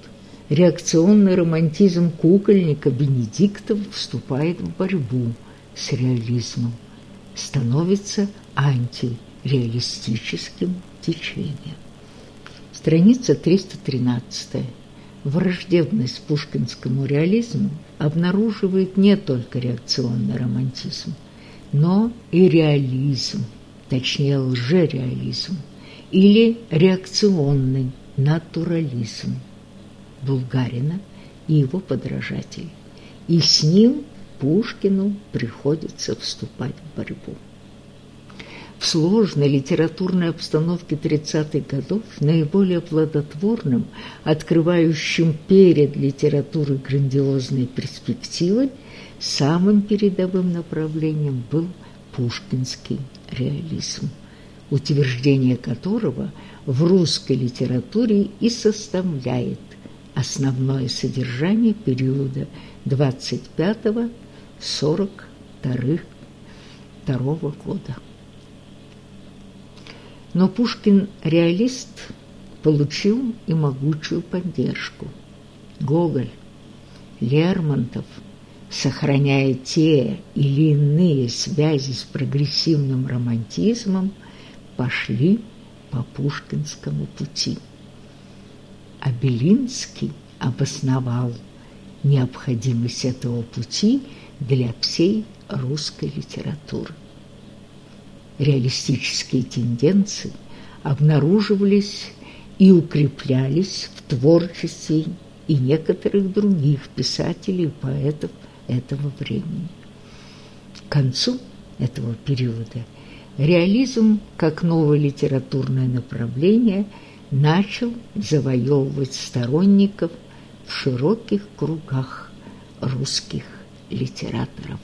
реакционный романтизм кукольника Бенедиктов вступает в борьбу с реализмом, становится антиреалистическим течением. Страница 313. Враждебность пушкинскому реализму обнаруживает не только реакционный романтизм, но и реализм, точнее лжереализм, или реакционный натурализм Булгарина и его подражателей. И с ним Пушкину приходится вступать в борьбу. В сложной литературной обстановке 30-х годов наиболее плодотворным, открывающим перед литературой грандиозные перспективы, самым передовым направлением был пушкинский реализм, утверждение которого в русской литературе и составляет основное содержание периода 25-42 года. Но Пушкин-реалист получил и могучую поддержку. Гоголь, Лермонтов, сохраняя те или иные связи с прогрессивным романтизмом, пошли по пушкинскому пути а Белинский обосновал необходимость этого пути для всей русской литературы. Реалистические тенденции обнаруживались и укреплялись в творчестве и некоторых других писателей и поэтов этого времени. К концу этого периода реализм как новое литературное направление – начал завоевывать сторонников в широких кругах русских литераторов.